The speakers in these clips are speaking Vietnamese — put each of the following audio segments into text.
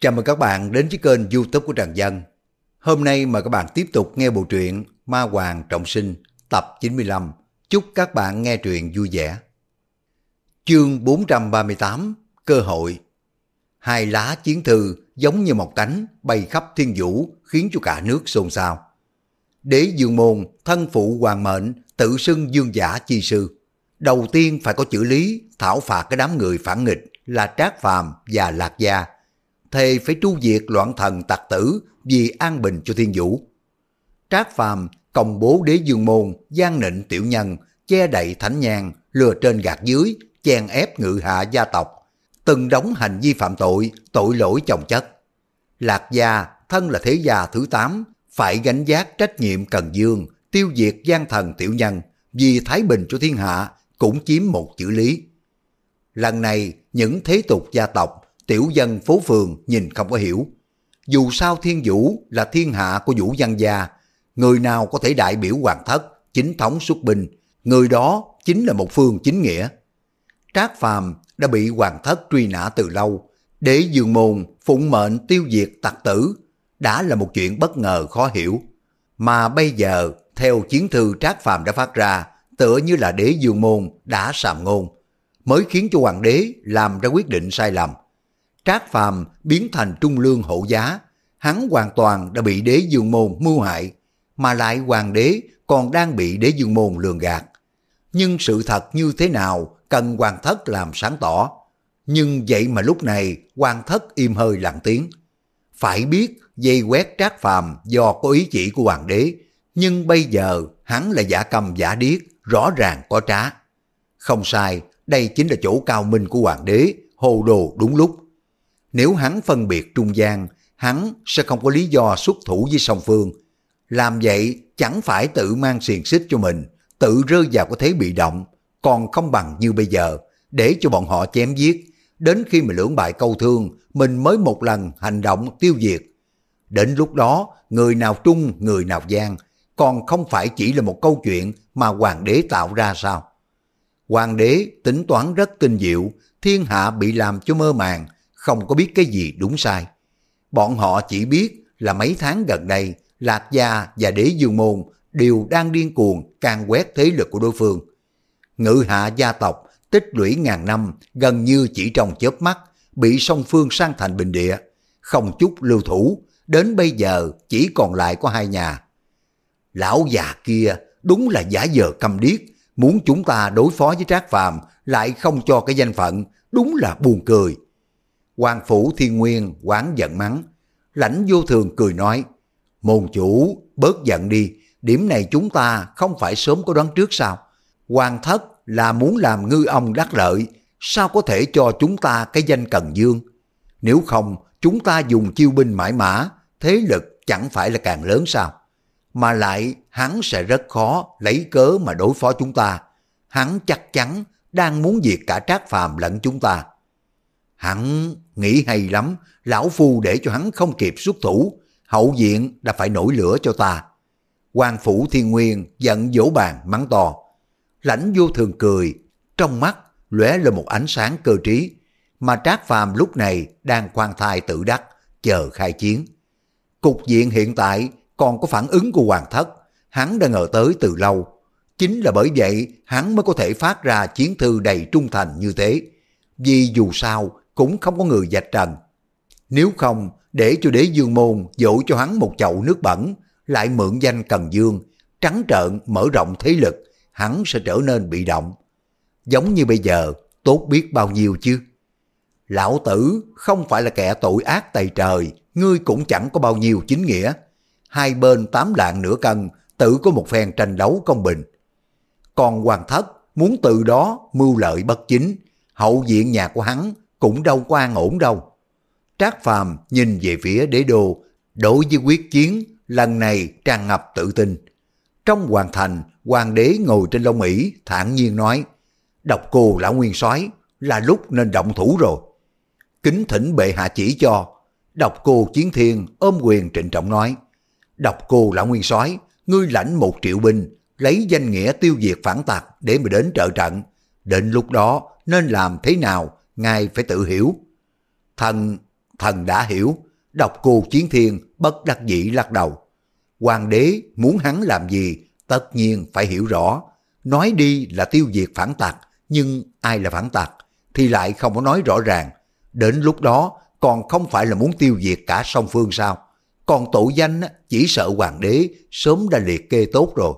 Chào mừng các bạn đến với kênh youtube của Trần Dân. Hôm nay mời các bạn tiếp tục nghe bộ truyện Ma Hoàng Trọng Sinh tập 95. Chúc các bạn nghe truyện vui vẻ. Chương 438 Cơ hội Hai lá chiến thư giống như một cánh bay khắp thiên vũ khiến cho cả nước xôn xao. Đế dương môn, thân phụ hoàng mệnh, tự xưng dương giả chi sư. Đầu tiên phải có chữ lý, thảo phạt cái đám người phản nghịch là Trác Phàm và Lạc Gia thề phải tru diệt loạn thần tặc tử vì an bình cho thiên vũ. Trác Phàm công bố đế dương môn, gian nịnh tiểu nhân, che đậy thánh nhang, lừa trên gạt dưới, chèn ép ngự hạ gia tộc, từng đóng hành vi phạm tội, tội lỗi chồng chất. Lạc gia, thân là thế gia thứ 8, phải gánh giác trách nhiệm cần dương, tiêu diệt gian thần tiểu nhân, vì thái bình cho thiên hạ, cũng chiếm một chữ lý. Lần này, những thế tục gia tộc tiểu dân phố phường nhìn không có hiểu. Dù sao thiên vũ là thiên hạ của vũ văn gia, người nào có thể đại biểu hoàng thất, chính thống xuất binh, người đó chính là một phương chính nghĩa. Trác Phàm đã bị hoàng thất truy nã từ lâu, để dương môn phụng mệnh tiêu diệt tặc tử, đã là một chuyện bất ngờ khó hiểu. Mà bây giờ, theo chiến thư Trác Phàm đã phát ra, tựa như là đế dương môn đã sàm ngôn, mới khiến cho hoàng đế làm ra quyết định sai lầm. Trác Phàm biến thành trung lương hộ giá, hắn hoàn toàn đã bị đế dương môn mưu hại, mà lại hoàng đế còn đang bị đế dương môn lường gạt. Nhưng sự thật như thế nào cần hoàng thất làm sáng tỏ. Nhưng vậy mà lúc này hoàng thất im hơi lặng tiếng. Phải biết dây quét trác phàm do có ý chỉ của hoàng đế, nhưng bây giờ hắn là giả cầm giả điếc, rõ ràng có trá. Không sai, đây chính là chỗ cao minh của hoàng đế, hồ đồ đúng lúc. Nếu hắn phân biệt trung gian, hắn sẽ không có lý do xuất thủ với song phương. Làm vậy chẳng phải tự mang xiềng xích cho mình, tự rơi vào cái thế bị động, còn không bằng như bây giờ, để cho bọn họ chém giết. Đến khi mà lưỡng bại câu thương, mình mới một lần hành động tiêu diệt. Đến lúc đó, người nào trung, người nào gian, còn không phải chỉ là một câu chuyện mà hoàng đế tạo ra sao? Hoàng đế tính toán rất tinh diệu, thiên hạ bị làm cho mơ màng, không có biết cái gì đúng sai. Bọn họ chỉ biết là mấy tháng gần đây, Lạc Gia và Đế Dương Môn đều đang điên cuồng can quét thế lực của đối phương. Ngự hạ gia tộc tích lũy ngàn năm gần như chỉ trong chớp mắt bị song phương sang thành bình địa, không chút lưu thủ, đến bây giờ chỉ còn lại có hai nhà. Lão già kia đúng là giả dờ cầm điếc, muốn chúng ta đối phó với Trác Phàm lại không cho cái danh phận, đúng là buồn cười quan phủ thiên nguyên quán giận mắng. Lãnh vô thường cười nói, môn chủ, bớt giận đi, điểm này chúng ta không phải sớm có đoán trước sao? Hoàng thất là muốn làm ngư ông đắc lợi, sao có thể cho chúng ta cái danh Cần Dương? Nếu không, chúng ta dùng chiêu binh mãi mã, thế lực chẳng phải là càng lớn sao? Mà lại hắn sẽ rất khó lấy cớ mà đối phó chúng ta. Hắn chắc chắn đang muốn diệt cả trác phàm lẫn chúng ta. Hắn nghĩ hay lắm, lão phu để cho hắn không kịp xuất thủ, hậu diện đã phải nổi lửa cho ta. quan phủ thiên nguyên giận dỗ bàn mắng to. Lãnh vô thường cười, trong mắt lóe lên một ánh sáng cơ trí, mà Trác Phàm lúc này đang khoan thai tự đắc, chờ khai chiến. Cục diện hiện tại còn có phản ứng của hoàng thất, hắn đã ngờ tới từ lâu. Chính là bởi vậy hắn mới có thể phát ra chiến thư đầy trung thành như thế. Vì dù sao, cũng không có người dạch trần. Nếu không, để cho đế dương môn dỗ cho hắn một chậu nước bẩn, lại mượn danh Cần Dương, trắng trợn mở rộng thế lực, hắn sẽ trở nên bị động. Giống như bây giờ, tốt biết bao nhiêu chứ. Lão tử không phải là kẻ tội ác tày trời, ngươi cũng chẳng có bao nhiêu chính nghĩa. Hai bên tám lạng nửa cân, tự có một phen tranh đấu công bình. Còn hoàng thất muốn từ đó mưu lợi bất chính, hậu diện nhà của hắn cũng đâu có an ổn đâu. Trác Phàm nhìn về phía đế đô, đối với quyết chiến, lần này tràn ngập tự tin. Trong hoàng thành, hoàng đế ngồi trên lông ỷ thản nhiên nói, độc cô lão nguyên soái là lúc nên động thủ rồi. Kính thỉnh bệ hạ chỉ cho, độc cô chiến thiên ôm quyền trịnh trọng nói, độc cô lão nguyên soái ngươi lãnh một triệu binh, lấy danh nghĩa tiêu diệt phản tặc để mà đến trợ trận. Đến lúc đó nên làm thế nào ngài phải tự hiểu. Thần, Thần đã hiểu, độc cô chiến thiên bất đắc dĩ lắc đầu. Hoàng đế muốn hắn làm gì, tất nhiên phải hiểu rõ. Nói đi là tiêu diệt phản tặc, nhưng ai là phản tặc thì lại không có nói rõ ràng. Đến lúc đó còn không phải là muốn tiêu diệt cả song phương sao? Còn tội danh chỉ sợ hoàng đế sớm đã liệt kê tốt rồi.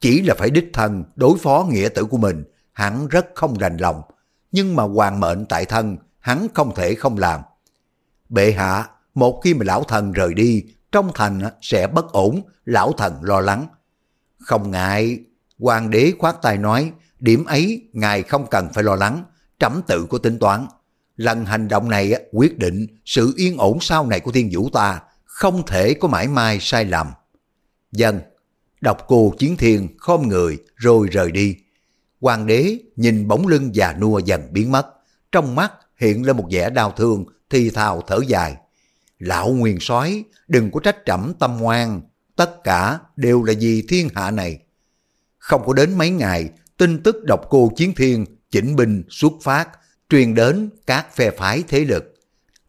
Chỉ là phải đích thân đối phó nghĩa tử của mình, hắn rất không đành lòng. Nhưng mà hoàng mệnh tại thân, hắn không thể không làm. Bệ hạ, một khi mà lão thần rời đi, trong thành sẽ bất ổn, lão thần lo lắng. Không ngại, hoàng đế khoát tay nói, điểm ấy ngài không cần phải lo lắng, trẫm tự có tính toán. Lần hành động này quyết định sự yên ổn sau này của thiên vũ ta, không thể có mãi mai sai lầm. Dân, độc cô chiến thiên khom người rồi rời đi. Hoàng đế nhìn bóng lưng già nua dần biến mất, trong mắt hiện lên một vẻ đau thương, thì thào thở dài. Lão nguyên soái đừng có trách trẫm tâm ngoan, tất cả đều là vì thiên hạ này. Không có đến mấy ngày, tin tức độc cô chiến thiên chỉnh binh xuất phát, truyền đến các phe phái thế lực.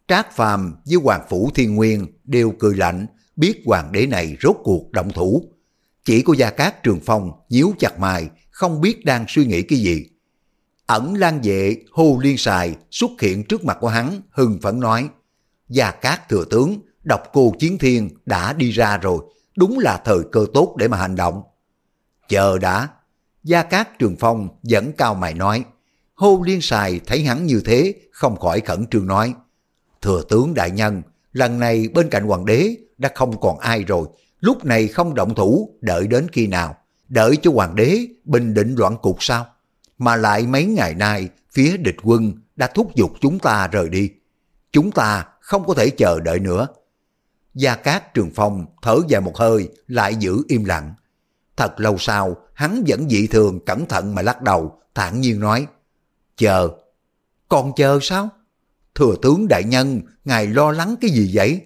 Trác Phàm với Hoàng Phủ Thiên Nguyên đều cười lạnh, biết hoàng đế này rốt cuộc động thủ. Chỉ có Gia Cát Trường Phong nhíu chặt mày, không biết đang suy nghĩ cái gì. Ẩn lan vệ hô liên sài xuất hiện trước mặt của hắn, hưng phấn nói. Gia Cát Thừa Tướng, độc cô Chiến Thiên đã đi ra rồi, đúng là thời cơ tốt để mà hành động. Chờ đã, Gia Cát Trường Phong dẫn cao mày nói. Hô Liên Sài thấy hắn như thế, không khỏi khẩn trương nói. Thừa tướng đại nhân, lần này bên cạnh hoàng đế đã không còn ai rồi, lúc này không động thủ, đợi đến khi nào? Đợi cho hoàng đế bình định loạn cục sao? Mà lại mấy ngày nay, phía địch quân đã thúc giục chúng ta rời đi. Chúng ta không có thể chờ đợi nữa. Gia Cát Trường Phong thở dài một hơi, lại giữ im lặng. Thật lâu sau, hắn vẫn dị thường cẩn thận mà lắc đầu, thản nhiên nói, chờ. Còn chờ sao? Thừa tướng đại nhân, ngài lo lắng cái gì vậy?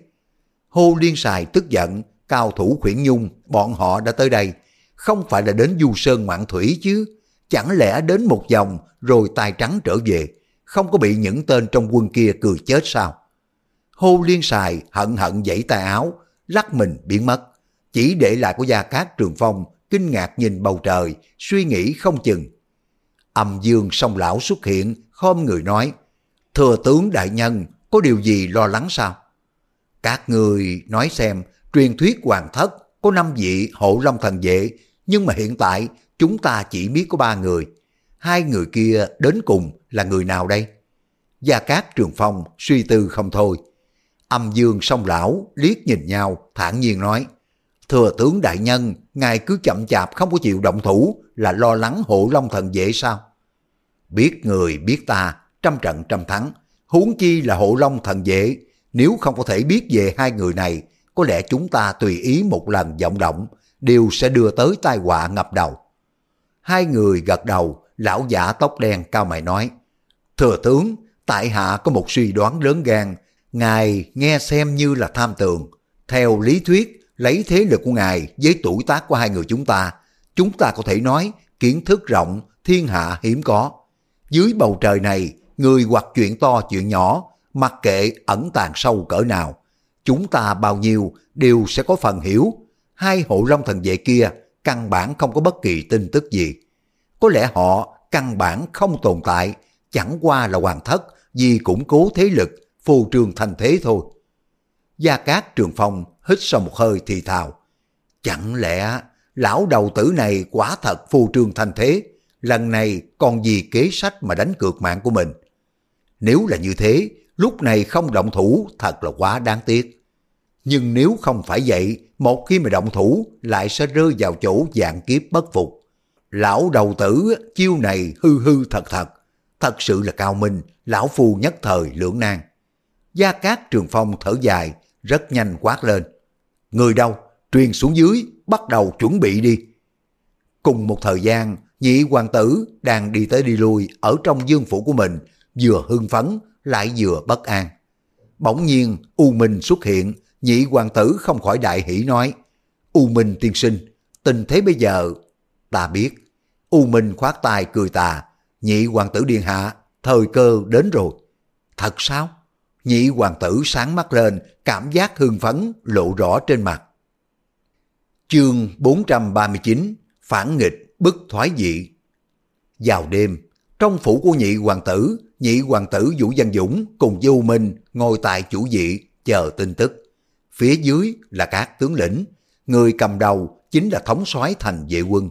Hô Liên Sài tức giận, cao thủ khuyển nhung, bọn họ đã tới đây. Không phải là đến du sơn ngoạn thủy chứ. Chẳng lẽ đến một vòng rồi tay trắng trở về, không có bị những tên trong quân kia cười chết sao? Hô Liên Sài hận hận dãy tay áo, lắc mình biến mất. Chỉ để lại của Gia Cát Trường Phong kinh ngạc nhìn bầu trời, suy nghĩ không chừng. Âm dương song lão xuất hiện, khom người nói, Thừa tướng đại nhân, có điều gì lo lắng sao? Các người nói xem, truyền thuyết hoàng thất có năm vị hộ long thần vệ, nhưng mà hiện tại chúng ta chỉ biết có ba người. Hai người kia đến cùng là người nào đây? Gia Cát Trường Phong suy tư không thôi. Âm dương song lão liếc nhìn nhau, thản nhiên nói, Thừa tướng đại nhân, ngài cứ chậm chạp không có chịu động thủ là lo lắng hộ long thần dễ sao? Biết người biết ta, trăm trận trăm thắng, huống chi là hộ long thần dễ. Nếu không có thể biết về hai người này, có lẽ chúng ta tùy ý một lần vọng động, đều sẽ đưa tới tai họa ngập đầu. Hai người gật đầu, lão giả tóc đen cao mày nói, Thừa tướng, tại hạ có một suy đoán lớn gan, ngài nghe xem như là tham tường. Theo lý thuyết, lấy thế lực của ngài với tuổi tác của hai người chúng ta, chúng ta có thể nói kiến thức rộng, thiên hạ hiếm có. Dưới bầu trời này, người hoặc chuyện to chuyện nhỏ, mặc kệ ẩn tàng sâu cỡ nào, chúng ta bao nhiêu đều sẽ có phần hiểu. Hai hộ long thần vệ kia căn bản không có bất kỳ tin tức gì. Có lẽ họ căn bản không tồn tại, chẳng qua là hoàng thất vì củng cố thế lực, phù trường thành thế thôi. Gia Cát Trường Phong hít sâu một hơi thì thào. Chẳng lẽ lão đầu tử này quả thật phù trường thành thế, lần này còn gì kế sách mà đánh cược mạng của mình. Nếu là như thế, lúc này không động thủ thật là quá đáng tiếc. Nhưng nếu không phải vậy, một khi mà động thủ lại sẽ rơi vào chỗ dạng kiếp bất phục. Lão đầu tử chiêu này hư hư thật thật, thật sự là cao minh, lão phu nhất thời lưỡng nan. Gia Cát Trường Phong thở dài, rất nhanh quát lên. Người đâu? Truyền xuống dưới, bắt đầu chuẩn bị đi. Cùng một thời gian, nhị hoàng tử đang đi tới đi lui ở trong dương phủ của mình, vừa hưng phấn, lại vừa bất an. Bỗng nhiên, U Minh xuất hiện, nhị hoàng tử không khỏi đại hỷ nói, U Minh tiên sinh, tình thế bây giờ, ta biết. U Minh khoát tay cười tà, nhị hoàng tử điện hạ, thời cơ đến rồi. Thật sao? Nhị hoàng tử sáng mắt lên, cảm giác hưng phấn lộ rõ trên mặt. Chương 439 Phản nghịch bức thoái dị Vào đêm, trong phủ của nhị hoàng tử, nhị hoàng tử Vũ Văn Dũng cùng Du Minh ngồi tại chủ vị chờ tin tức. Phía dưới là các tướng lĩnh, người cầm đầu chính là thống soái thành vệ quân.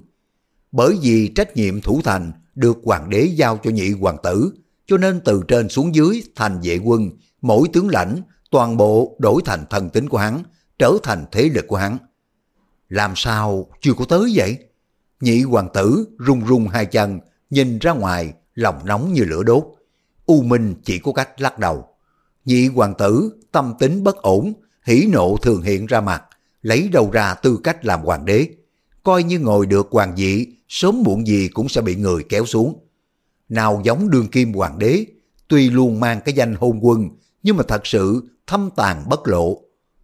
Bởi vì trách nhiệm thủ thành được hoàng đế giao cho nhị hoàng tử, cho nên từ trên xuống dưới thành vệ quân, mỗi tướng lãnh toàn bộ đổi thành thần tính của hắn, trở thành thế lực của hắn. Làm sao chưa có tới vậy? Nhị hoàng tử rung rung hai chân, nhìn ra ngoài, lòng nóng như lửa đốt. U Minh chỉ có cách lắc đầu. Nhị hoàng tử, tâm tính bất ổn, hỉ nộ thường hiện ra mặt, lấy đầu ra tư cách làm hoàng đế. Coi như ngồi được hoàng vị, sớm muộn gì cũng sẽ bị người kéo xuống. Nào giống đương kim hoàng đế, tuy luôn mang cái danh hôn quân, nhưng mà thật sự thâm tàn bất lộ.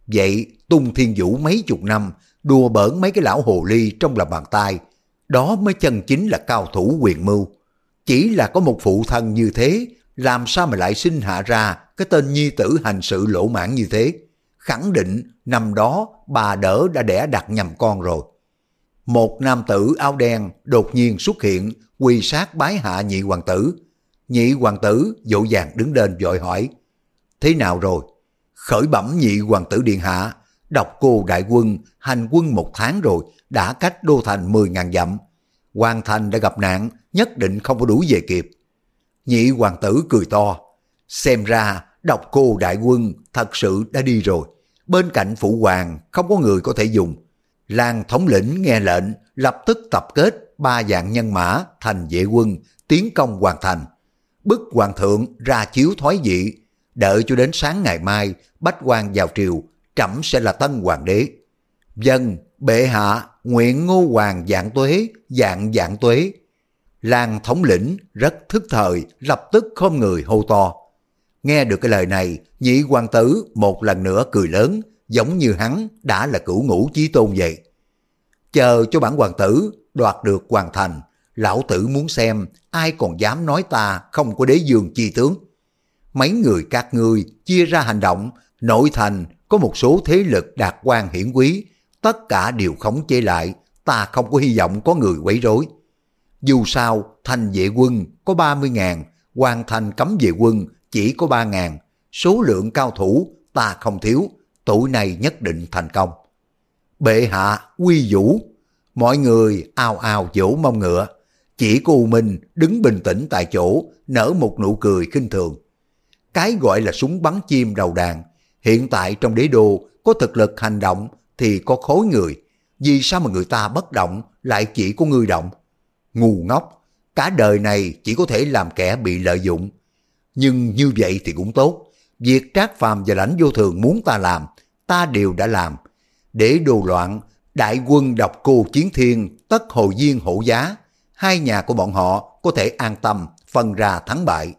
Vậy tung thiên vũ mấy chục năm, đùa bỡn mấy cái lão hồ ly trong lòng bàn tay, đó mới chân chính là cao thủ quyền mưu. Chỉ là có một phụ thân như thế, làm sao mà lại sinh hạ ra cái tên nhi tử hành sự lỗ mãn như thế? Khẳng định năm đó bà đỡ đã đẻ đặt nhầm con rồi. Một nam tử áo đen đột nhiên xuất hiện, quỳ sát bái hạ nhị hoàng tử. Nhị hoàng tử dỗ dàng đứng lên vội hỏi, thế nào rồi? Khởi bẩm nhị hoàng tử điện hạ, độc cô đại quân hành quân một tháng rồi, đã cách đô thành 10.000 dặm. Hoàng thành đã gặp nạn, nhất định không có đuổi về kịp. Nhị hoàng tử cười to, xem ra độc cô đại quân thật sự đã đi rồi. Bên cạnh phụ hoàng không có người có thể dùng. Làng thống lĩnh nghe lệnh lập tức tập kết ba dạng nhân mã thành vệ quân tiến công hoàn thành. Bức hoàng thượng ra chiếu thoái dị, đợi cho đến sáng ngày mai bách quan vào triều, trẫm sẽ là tân hoàng đế. Dân, bệ hạ, nguyện ngô hoàng dạng tuế, dạng dạng tuế. Làng thống lĩnh rất thức thời, lập tức không người hô to. Nghe được cái lời này, nhị hoàng tử một lần nữa cười lớn, giống như hắn đã là cửu ngũ chí tôn vậy. Chờ cho bản hoàng tử đoạt được hoàn thành, lão tử muốn xem ai còn dám nói ta không có đế dương chi tướng. Mấy người các ngươi chia ra hành động, nội thành có một số thế lực đạt quan hiển quý, tất cả đều khống chế lại, ta không có hy vọng có người quấy rối. Dù sao, thành vệ quân có 30 ngàn, hoàn thành cấm vệ quân chỉ có 3 ngàn, số lượng cao thủ ta không thiếu, tuổi này nhất định thành công. Bệ hạ, quy vũ, mọi người ao ao vỗ mông ngựa, chỉ cô Minh đứng bình tĩnh tại chỗ, nở một nụ cười khinh thường. Cái gọi là súng bắn chim đầu đàn, hiện tại trong đế đô có thực lực hành động thì có khối người, vì sao mà người ta bất động lại chỉ có người động? Ngu ngốc, cả đời này chỉ có thể làm kẻ bị lợi dụng. Nhưng như vậy thì cũng tốt, việc trác phàm và lãnh vô thường muốn ta làm, ta đều đã làm. Để đồ loạn, đại quân độc cô chiến thiên, tất hồ duyên hộ giá, hai nhà của bọn họ có thể an tâm phân ra thắng bại.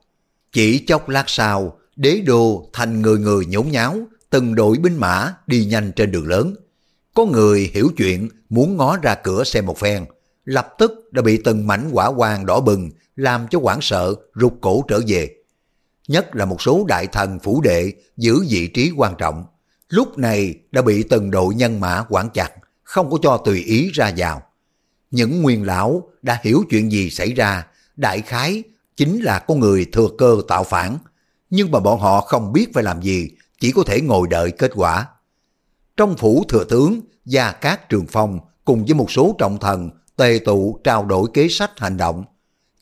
Chỉ chốc lát sau, đế đô thành người người nhốn nháo, từng đội binh mã đi nhanh trên đường lớn. Có người hiểu chuyện muốn ngó ra cửa xem một phen, lập tức đã bị từng mảnh quả quang đỏ bừng làm cho quảng sợ rụt cổ trở về. Nhất là một số đại thần phủ đệ giữ vị trí quan trọng, lúc này đã bị từng đội nhân mã quản chặt, không có cho tùy ý ra vào. Những nguyên lão đã hiểu chuyện gì xảy ra, đại khái chính là có người thừa cơ tạo phản, nhưng mà bọn họ không biết phải làm gì, chỉ có thể ngồi đợi kết quả. Trong phủ thừa tướng, Gia các Trường Phong cùng với một số trọng thần tề tụ trao đổi kế sách hành động.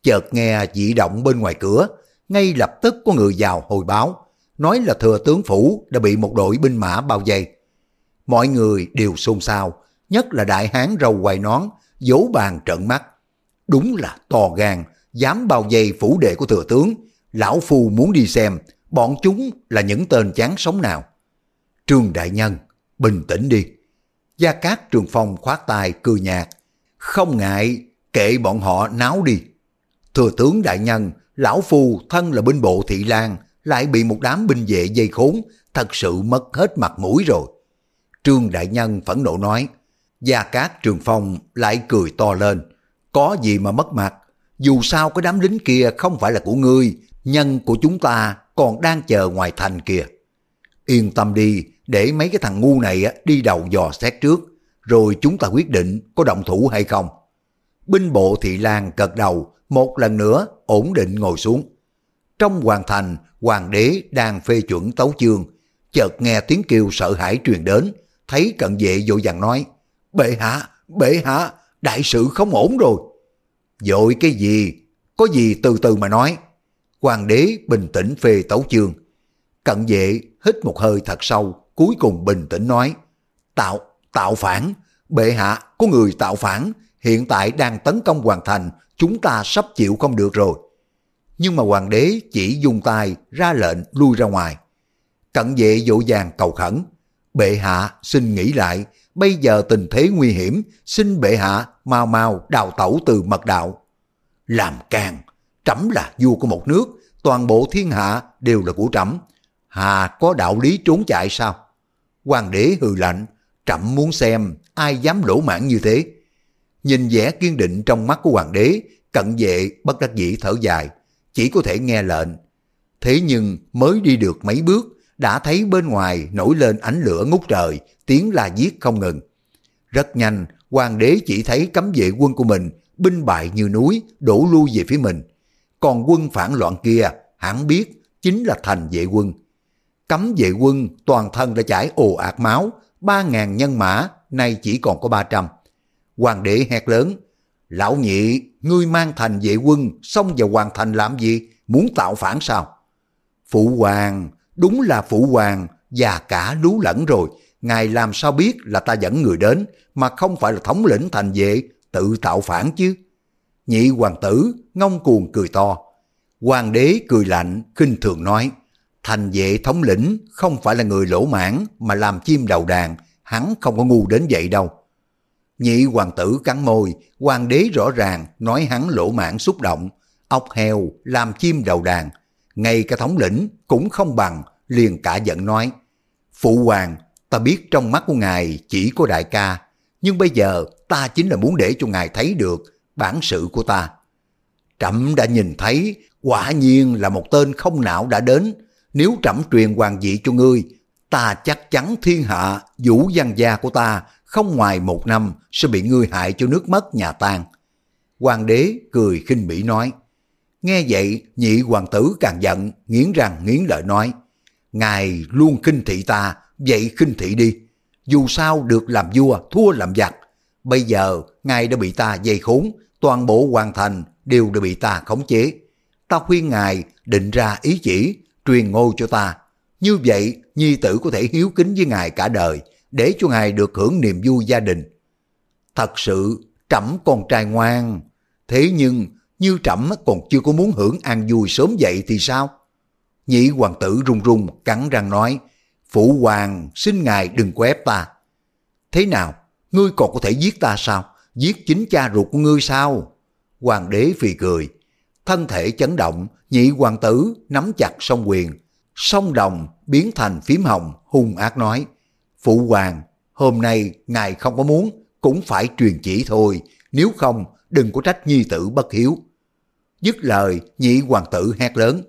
Chợt nghe dị động bên ngoài cửa, ngay lập tức có người vào hồi báo, nói là thừa tướng phủ đã bị một đội binh mã bao vây. Mọi người đều xôn xao, nhất là đại hán râu quài nón, vỗ bàn trợn mắt. Đúng là to gan, dám bao vây phủ đệ của thừa tướng, lão phu muốn đi xem bọn chúng là những tên chán sống nào. Trương Đại Nhân, bình tĩnh đi. Gia Cát Trường Phong khoát tay cười nhạt, không ngại kệ bọn họ náo đi. Thừa tướng Đại Nhân, lão phu thân là binh bộ thị lan, lại bị một đám binh vệ dây khốn, thật sự mất hết mặt mũi rồi. Trương Đại Nhân phẫn nộ nói, Gia Cát Trường Phong lại cười to lên, có gì mà mất mặt, dù sao cái đám lính kia không phải là của ngươi, nhân của chúng ta còn đang chờ ngoài thành kìa. Yên tâm đi, để mấy cái thằng ngu này đi đầu dò xét trước, rồi chúng ta quyết định có động thủ hay không. Binh bộ thị lang cật đầu, một lần nữa ổn định ngồi xuống. Trong hoàng thành, hoàng đế đang phê chuẩn tấu chương, chợt nghe tiếng kêu sợ hãi truyền đến, thấy cận vệ vội vàng nói, bệ hạ, bệ hạ, đại sự không ổn rồi. Dội cái gì, có gì từ từ mà nói. Hoàng đế bình tĩnh phê tấu chương. Cận vệ hít một hơi thật sâu, cuối cùng bình tĩnh nói, tạo, tạo phản, bệ hạ có người tạo phản, hiện tại đang tấn công hoàn thành, chúng ta sắp chịu không được rồi. Nhưng mà hoàng đế chỉ dùng tay ra lệnh lui ra ngoài. Cận vệ dỗ dàng cầu khẩn, bệ hạ xin nghĩ lại, bây giờ tình thế nguy hiểm, xin bệ hạ mau mau đào tẩu từ mật đạo. Làm càng, trẫm là vua của một nước, toàn bộ thiên hạ đều là của trẫm. Hà có đạo lý trốn chạy sao? Hoàng đế hừ lạnh, trẫm muốn xem ai dám lỗ mãn như thế. Nhìn vẻ kiên định trong mắt của hoàng đế, cận vệ bất đắc dĩ thở dài, chỉ có thể nghe lệnh. Thế nhưng mới đi được mấy bước, đã thấy bên ngoài nổi lên ánh lửa ngút trời, tiếng la giết không ngừng. Rất nhanh, hoàng đế chỉ thấy cấm vệ quân của mình binh bại như núi, đổ lui về phía mình. Còn quân phản loạn kia, hẳn biết chính là thành vệ quân. Cấm vệ quân toàn thân đã chảy ồ ạt máu, ba ngàn nhân mã, nay chỉ còn có ba trăm. Hoàng đế hét lớn, lão nhị, ngươi mang thành vệ quân, xông vào hoàng thành làm gì, muốn tạo phản sao? Phụ hoàng, đúng là phụ hoàng, già cả lú lẫn rồi, ngài làm sao biết là ta dẫn người đến, mà không phải là thống lĩnh thành vệ, tự tạo phản chứ. Nhị hoàng tử, ngông cuồng cười to. Hoàng đế cười lạnh, khinh thường nói, thành vệ thống lĩnh không phải là người lỗ mãn mà làm chim đầu đàn, hắn không có ngu đến vậy đâu. Nhị hoàng tử cắn môi, hoàng đế rõ ràng nói hắn lỗ mãn xúc động, ốc heo làm chim đầu đàn, ngay cả thống lĩnh cũng không bằng, liền cả giận nói, Phụ hoàng, ta biết trong mắt của ngài chỉ có đại ca, nhưng bây giờ ta chính là muốn để cho ngài thấy được bản sự của ta. Trẫm đã nhìn thấy, quả nhiên là một tên không não đã đến, nếu trẫm truyền hoàng vị cho ngươi, ta chắc chắn thiên hạ, vũ văn gia của ta không ngoài một năm sẽ bị ngươi hại cho nước mất nhà tan. Hoàng đế cười khinh bỉ nói. Nghe vậy, nhị hoàng tử càng giận, nghiến răng nghiến lợi nói. Ngài luôn khinh thị ta, vậy khinh thị đi. Dù sao được làm vua, thua làm giặc. Bây giờ, ngài đã bị ta dây khốn, toàn bộ hoàn thành đều đã bị ta khống chế. Ta khuyên ngài định ra ý chỉ, truyền ngôi cho ta. Như vậy, nhi tử có thể hiếu kính với ngài cả đời, để cho ngài được hưởng niềm vui gia đình. Thật sự, trẫm con trai ngoan. Thế nhưng, như trẫm còn chưa có muốn hưởng an vui sớm dậy thì sao? Nhị hoàng tử run run cắn răng nói, Phụ hoàng xin ngài đừng có ép ta. Thế nào, ngươi còn có thể giết ta sao? Giết chính cha ruột của ngươi sao? Hoàng đế phì cười, thân thể chấn động, nhị hoàng tử nắm chặt song quyền, song đồng biến thành phím hồng, hung ác nói, Phụ hoàng, hôm nay ngài không có muốn, cũng phải truyền chỉ thôi, nếu không đừng có trách nhi tử bất hiếu. Dứt lời, nhị hoàng tử hét lớn,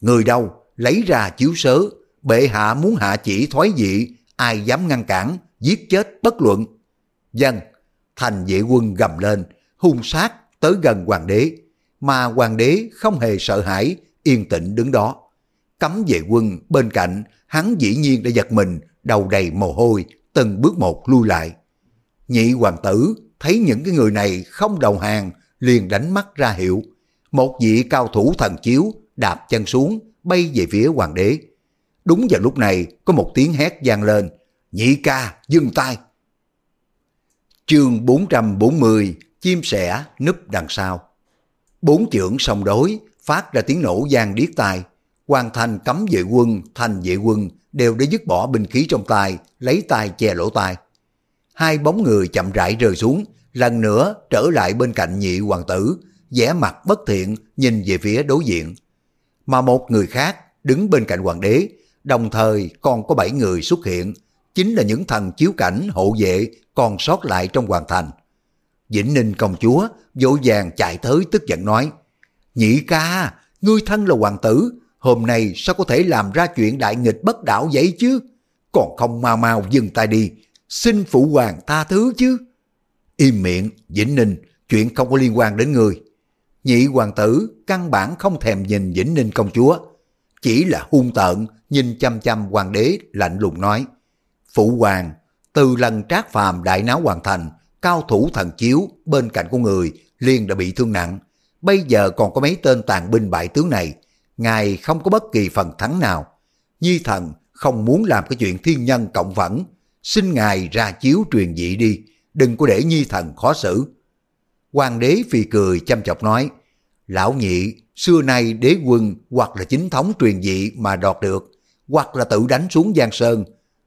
người đâu, lấy ra chiếu sớ, bệ hạ muốn hạ chỉ thoái dị, ai dám ngăn cản, giết chết bất luận. Dân, thành vệ quân gầm lên, hung sát tới gần hoàng đế, mà hoàng đế không hề sợ hãi, yên tĩnh đứng đó. Cấm vệ quân bên cạnh, hắn dĩ nhiên đã giật mình, đầu đầy mồ hôi, từng bước một lui lại. Nhị hoàng tử thấy những cái người này không đầu hàng, liền đánh mắt ra hiệu. Một vị cao thủ thần chiếu đạp chân xuống, bay về phía hoàng đế. Đúng vào lúc này có một tiếng hét vang lên, nhị ca dừng tay. Chương 440, chim sẻ núp đằng sau. Bốn trưởng song đối, phát ra tiếng nổ gian điếc tai. Hoàng thành cấm vệ quân, thành vệ quân đều đã dứt bỏ binh khí trong tay, lấy tay che lỗ tai. Hai bóng người chậm rãi rơi xuống, lần nữa trở lại bên cạnh nhị hoàng tử, vẻ mặt bất thiện nhìn về phía đối diện. Mà một người khác đứng bên cạnh hoàng đế, đồng thời còn có bảy người xuất hiện, chính là những thần chiếu cảnh hộ vệ còn sót lại trong hoàng thành. Vĩnh Ninh công chúa vội vàng chạy tới tức giận nói, Nhị ca, ngươi thân là hoàng tử, hôm nay sao có thể làm ra chuyện đại nghịch bất đạo vậy chứ? Còn không mau mau dừng tay đi, xin phụ hoàng tha thứ chứ. Im miệng, Vĩnh Ninh, chuyện không có liên quan đến người. Nhị hoàng tử căn bản không thèm nhìn Vĩnh Ninh công chúa, chỉ là hung tợn nhìn chăm chăm hoàng đế lạnh lùng nói. Phụ hoàng, từ lần trác phàm đại náo hoàn thành, cao thủ thần chiếu bên cạnh của người liền đã bị thương nặng. Bây giờ còn có mấy tên tàn binh bại tướng này, ngài không có bất kỳ phần thắng nào. Nhi thần không muốn làm cái chuyện thiên nhân cộng vẫn, xin ngài ra chiếu truyền dị đi, đừng có để nhi thần khó xử. Hoàng đế phì cười chăm chọc nói, lão nhị, xưa nay đế quân hoặc là chính thống truyền dị mà đọt được, hoặc là tự đánh xuống Giang Sơn.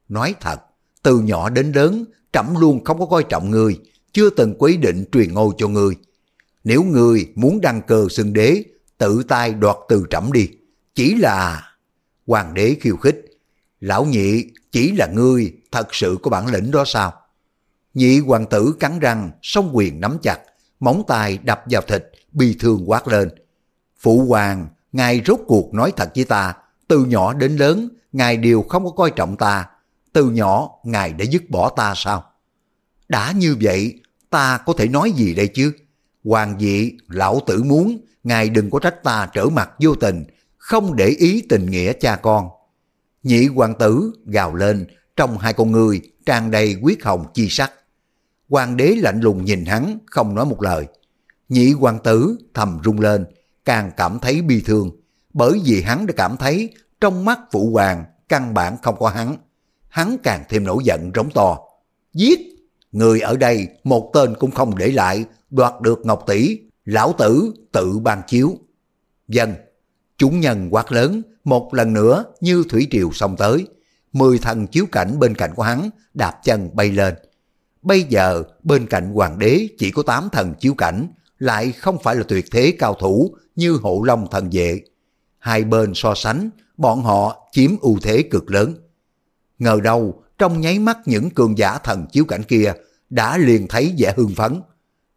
Nói thật, từ nhỏ đến lớn, trẫm luôn không có coi trọng người, chưa từng quy định truyền ngôi cho người. Nếu người muốn đăng cơ xưng đế, tự tay đoạt từ trẫm đi. Chỉ là... Hoàng đế khiêu khích. Lão nhị, chỉ là ngươi thật sự có bản lĩnh đó sao? Nhị hoàng tử cắn răng, song quyền nắm chặt, móng tay đập vào thịt, bi thương quát lên. Phụ hoàng, ngài rốt cuộc nói thật với ta, từ nhỏ đến lớn, ngài đều không có coi trọng ta. Từ nhỏ, ngài đã dứt bỏ ta sao? Đã như vậy, ta có thể nói gì đây chứ? Hoàng dị, lão tử muốn, ngài đừng có trách ta trở mặt vô tình, không để ý tình nghĩa cha con. Nhị hoàng tử gào lên, trong hai con người tràn đầy quyết hồng chi sắc. Hoàng đế lạnh lùng nhìn hắn, không nói một lời. Nhị hoàng tử thầm rung lên, càng cảm thấy bi thương, bởi vì hắn đã cảm thấy trong mắt phụ hoàng căn bản không có hắn. Hắn càng thêm nổi giận rống to. Giết! Người ở đây một tên cũng không để lại, đoạt được ngọc tỷ, lão tử tự ban chiếu. Dân, chúng nhân quát lớn, một lần nữa như thủy triều xông tới. Mười thần chiếu cảnh bên cạnh của hắn đạp chân bay lên. Bây giờ bên cạnh hoàng đế chỉ có tám thần chiếu cảnh, lại không phải là tuyệt thế cao thủ như hộ long thần vệ. Hai bên so sánh, bọn họ chiếm ưu thế cực lớn. Ngờ đâu, trong nháy mắt những cường giả thần chiếu cảnh kia đã liền thấy vẻ hưng phấn.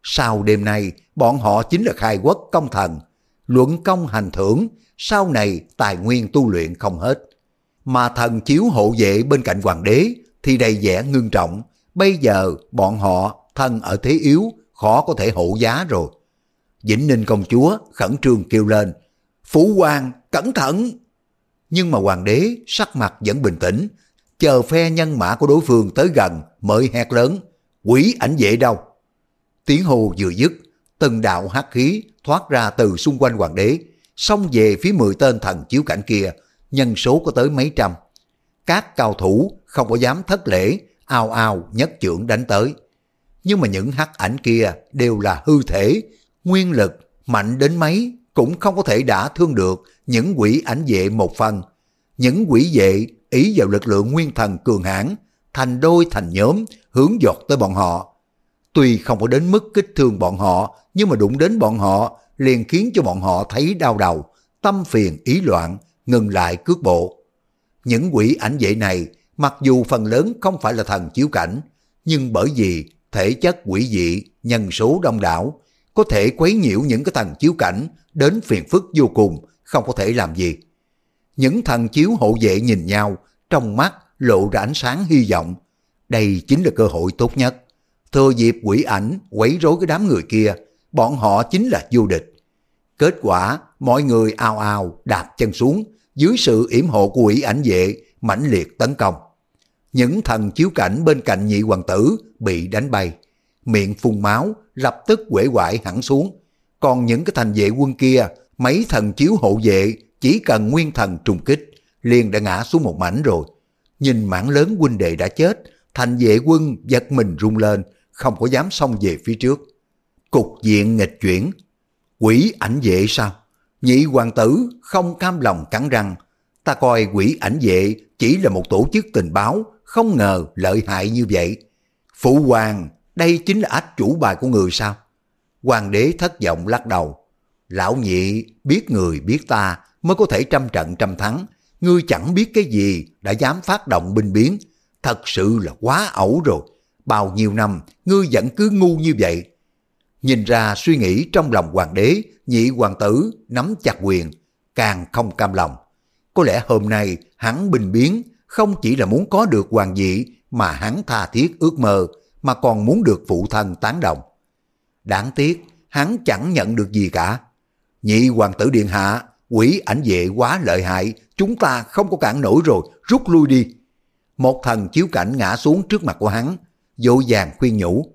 Sau đêm nay, bọn họ chính là khai quốc công thần, luận công hành thưởng, sau này tài nguyên tu luyện không hết. Mà thần chiếu hộ vệ bên cạnh hoàng đế thì đầy vẻ ngưng trọng, bây giờ bọn họ thân ở thế yếu, khó có thể hộ giá rồi. Vĩnh Ninh công chúa khẩn trương kêu lên, Phủ hoàng, cẩn thận! Nhưng mà hoàng đế sắc mặt vẫn bình tĩnh, chờ phe nhân mã của đối phương tới gần mới hét lớn, quỷ ảnh vệ đâu? Tiếng hồ vừa dứt, từng đạo hắc khí thoát ra từ xung quanh hoàng đế, xông về phía mười tên thần chiếu cảnh kia, nhân số có tới mấy trăm. Các cao thủ không có dám thất lễ, ao ao nhất trưởng đánh tới. Nhưng mà những hắc ảnh kia đều là hư thể, nguyên lực mạnh đến mấy cũng không có thể đả thương được những quỷ ảnh vệ một phần. Những quỷ vệ ý vào lực lượng nguyên thần cường hãn thành đôi thành nhóm hướng dọt tới bọn họ. Tuy không có đến mức kích thương bọn họ, nhưng mà đụng đến bọn họ liền khiến cho bọn họ thấy đau đầu, tâm phiền ý loạn, ngừng lại cước bộ. Những quỷ ảnh vệ này, mặc dù phần lớn không phải là thần chiếu cảnh, nhưng bởi vì thể chất quỷ dị, nhân số đông đảo, có thể quấy nhiễu những cái thần chiếu cảnh đến phiền phức vô cùng, không có thể làm gì. Những thần chiếu hộ vệ nhìn nhau, trong mắt lộ ra ánh sáng hy vọng. Đây chính là cơ hội tốt nhất. Thừa dịp quỷ ảnh quấy rối cái đám người kia, bọn họ chính là vô địch. Kết quả, mọi người ao ao đạp chân xuống, dưới sự yểm hộ của quỷ ảnh vệ, mãnh liệt tấn công. Những thần chiếu cảnh bên cạnh nhị hoàng tử bị đánh bay, miệng phun máu, lập tức quể quại hẳn xuống. Còn những cái thành vệ quân kia, mấy thần chiếu hộ vệ chỉ cần nguyên thần trùng kích, liền đã ngã xuống một mảnh rồi. Nhìn mảng lớn huynh đệ đã chết, thành vệ quân giật mình rung lên, không có dám xông về phía trước. Cục diện nghịch chuyển, quỷ ảnh vệ sao? Nhị hoàng tử không cam lòng cắn răng, ta coi quỷ ảnh vệ chỉ là một tổ chức tình báo, không ngờ lợi hại như vậy. Phụ hoàng, đây chính là ách chủ bài của người sao? Hoàng đế thất vọng lắc đầu. Lão nhị biết người biết ta mới có thể trăm trận trăm thắng. Ngươi chẳng biết cái gì đã dám phát động binh biến. Thật sự là quá ẩu rồi. Bao nhiêu năm ngươi vẫn cứ ngu như vậy. Nhìn ra suy nghĩ trong lòng hoàng đế, nhị hoàng tử nắm chặt quyền. càng không cam lòng. Có lẽ hôm nay hắn bình biến không chỉ là muốn có được hoàng vị mà hắn tha thiết ước mơ mà còn muốn được phụ thân tán đồng. Đáng tiếc, hắn chẳng nhận được gì cả. Nhị hoàng tử điện hạ, quỷ ảnh vệ quá lợi hại, chúng ta không có cản nổi rồi, rút lui đi. Một thần chiếu cảnh ngã xuống trước mặt của hắn, dỗ dàng khuyên nhủ.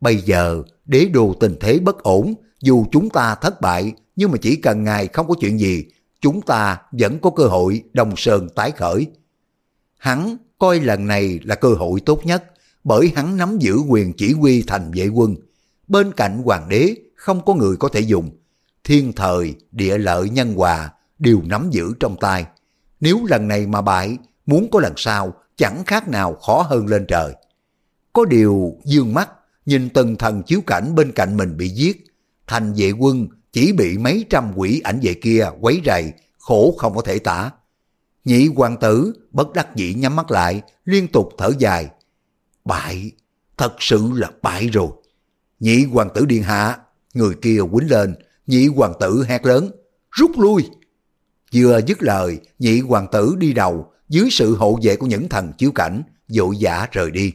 Bây giờ, đế đồ tình thế bất ổn, dù chúng ta thất bại, nhưng mà chỉ cần ngài không có chuyện gì, chúng ta vẫn có cơ hội đồng sơn tái khởi. Hắn coi lần này là cơ hội tốt nhất, bởi hắn nắm giữ quyền chỉ huy thành vệ quân. Bên cạnh hoàng đế không có người có thể dùng. Thiên thời, địa lợi nhân hòa đều nắm giữ trong tay. Nếu lần này mà bại, muốn có lần sau chẳng khác nào khó hơn lên trời. Có điều dương mắt, nhìn từng thần chiếu cảnh bên cạnh mình bị giết, thành vệ quân chỉ bị mấy trăm quỷ ảnh vệ kia quấy rầy, khổ không có thể tả. Nhị hoàng tử bất đắc dĩ nhắm mắt lại, liên tục thở dài. Bại, thật sự là bại rồi. Nhị hoàng tử điện hạ, người kia quýnh lên, nhị hoàng tử hét lớn, rút lui. Vừa dứt lời, nhị hoàng tử đi đầu, dưới sự hộ vệ của những thần chiếu cảnh, dội dã rời đi.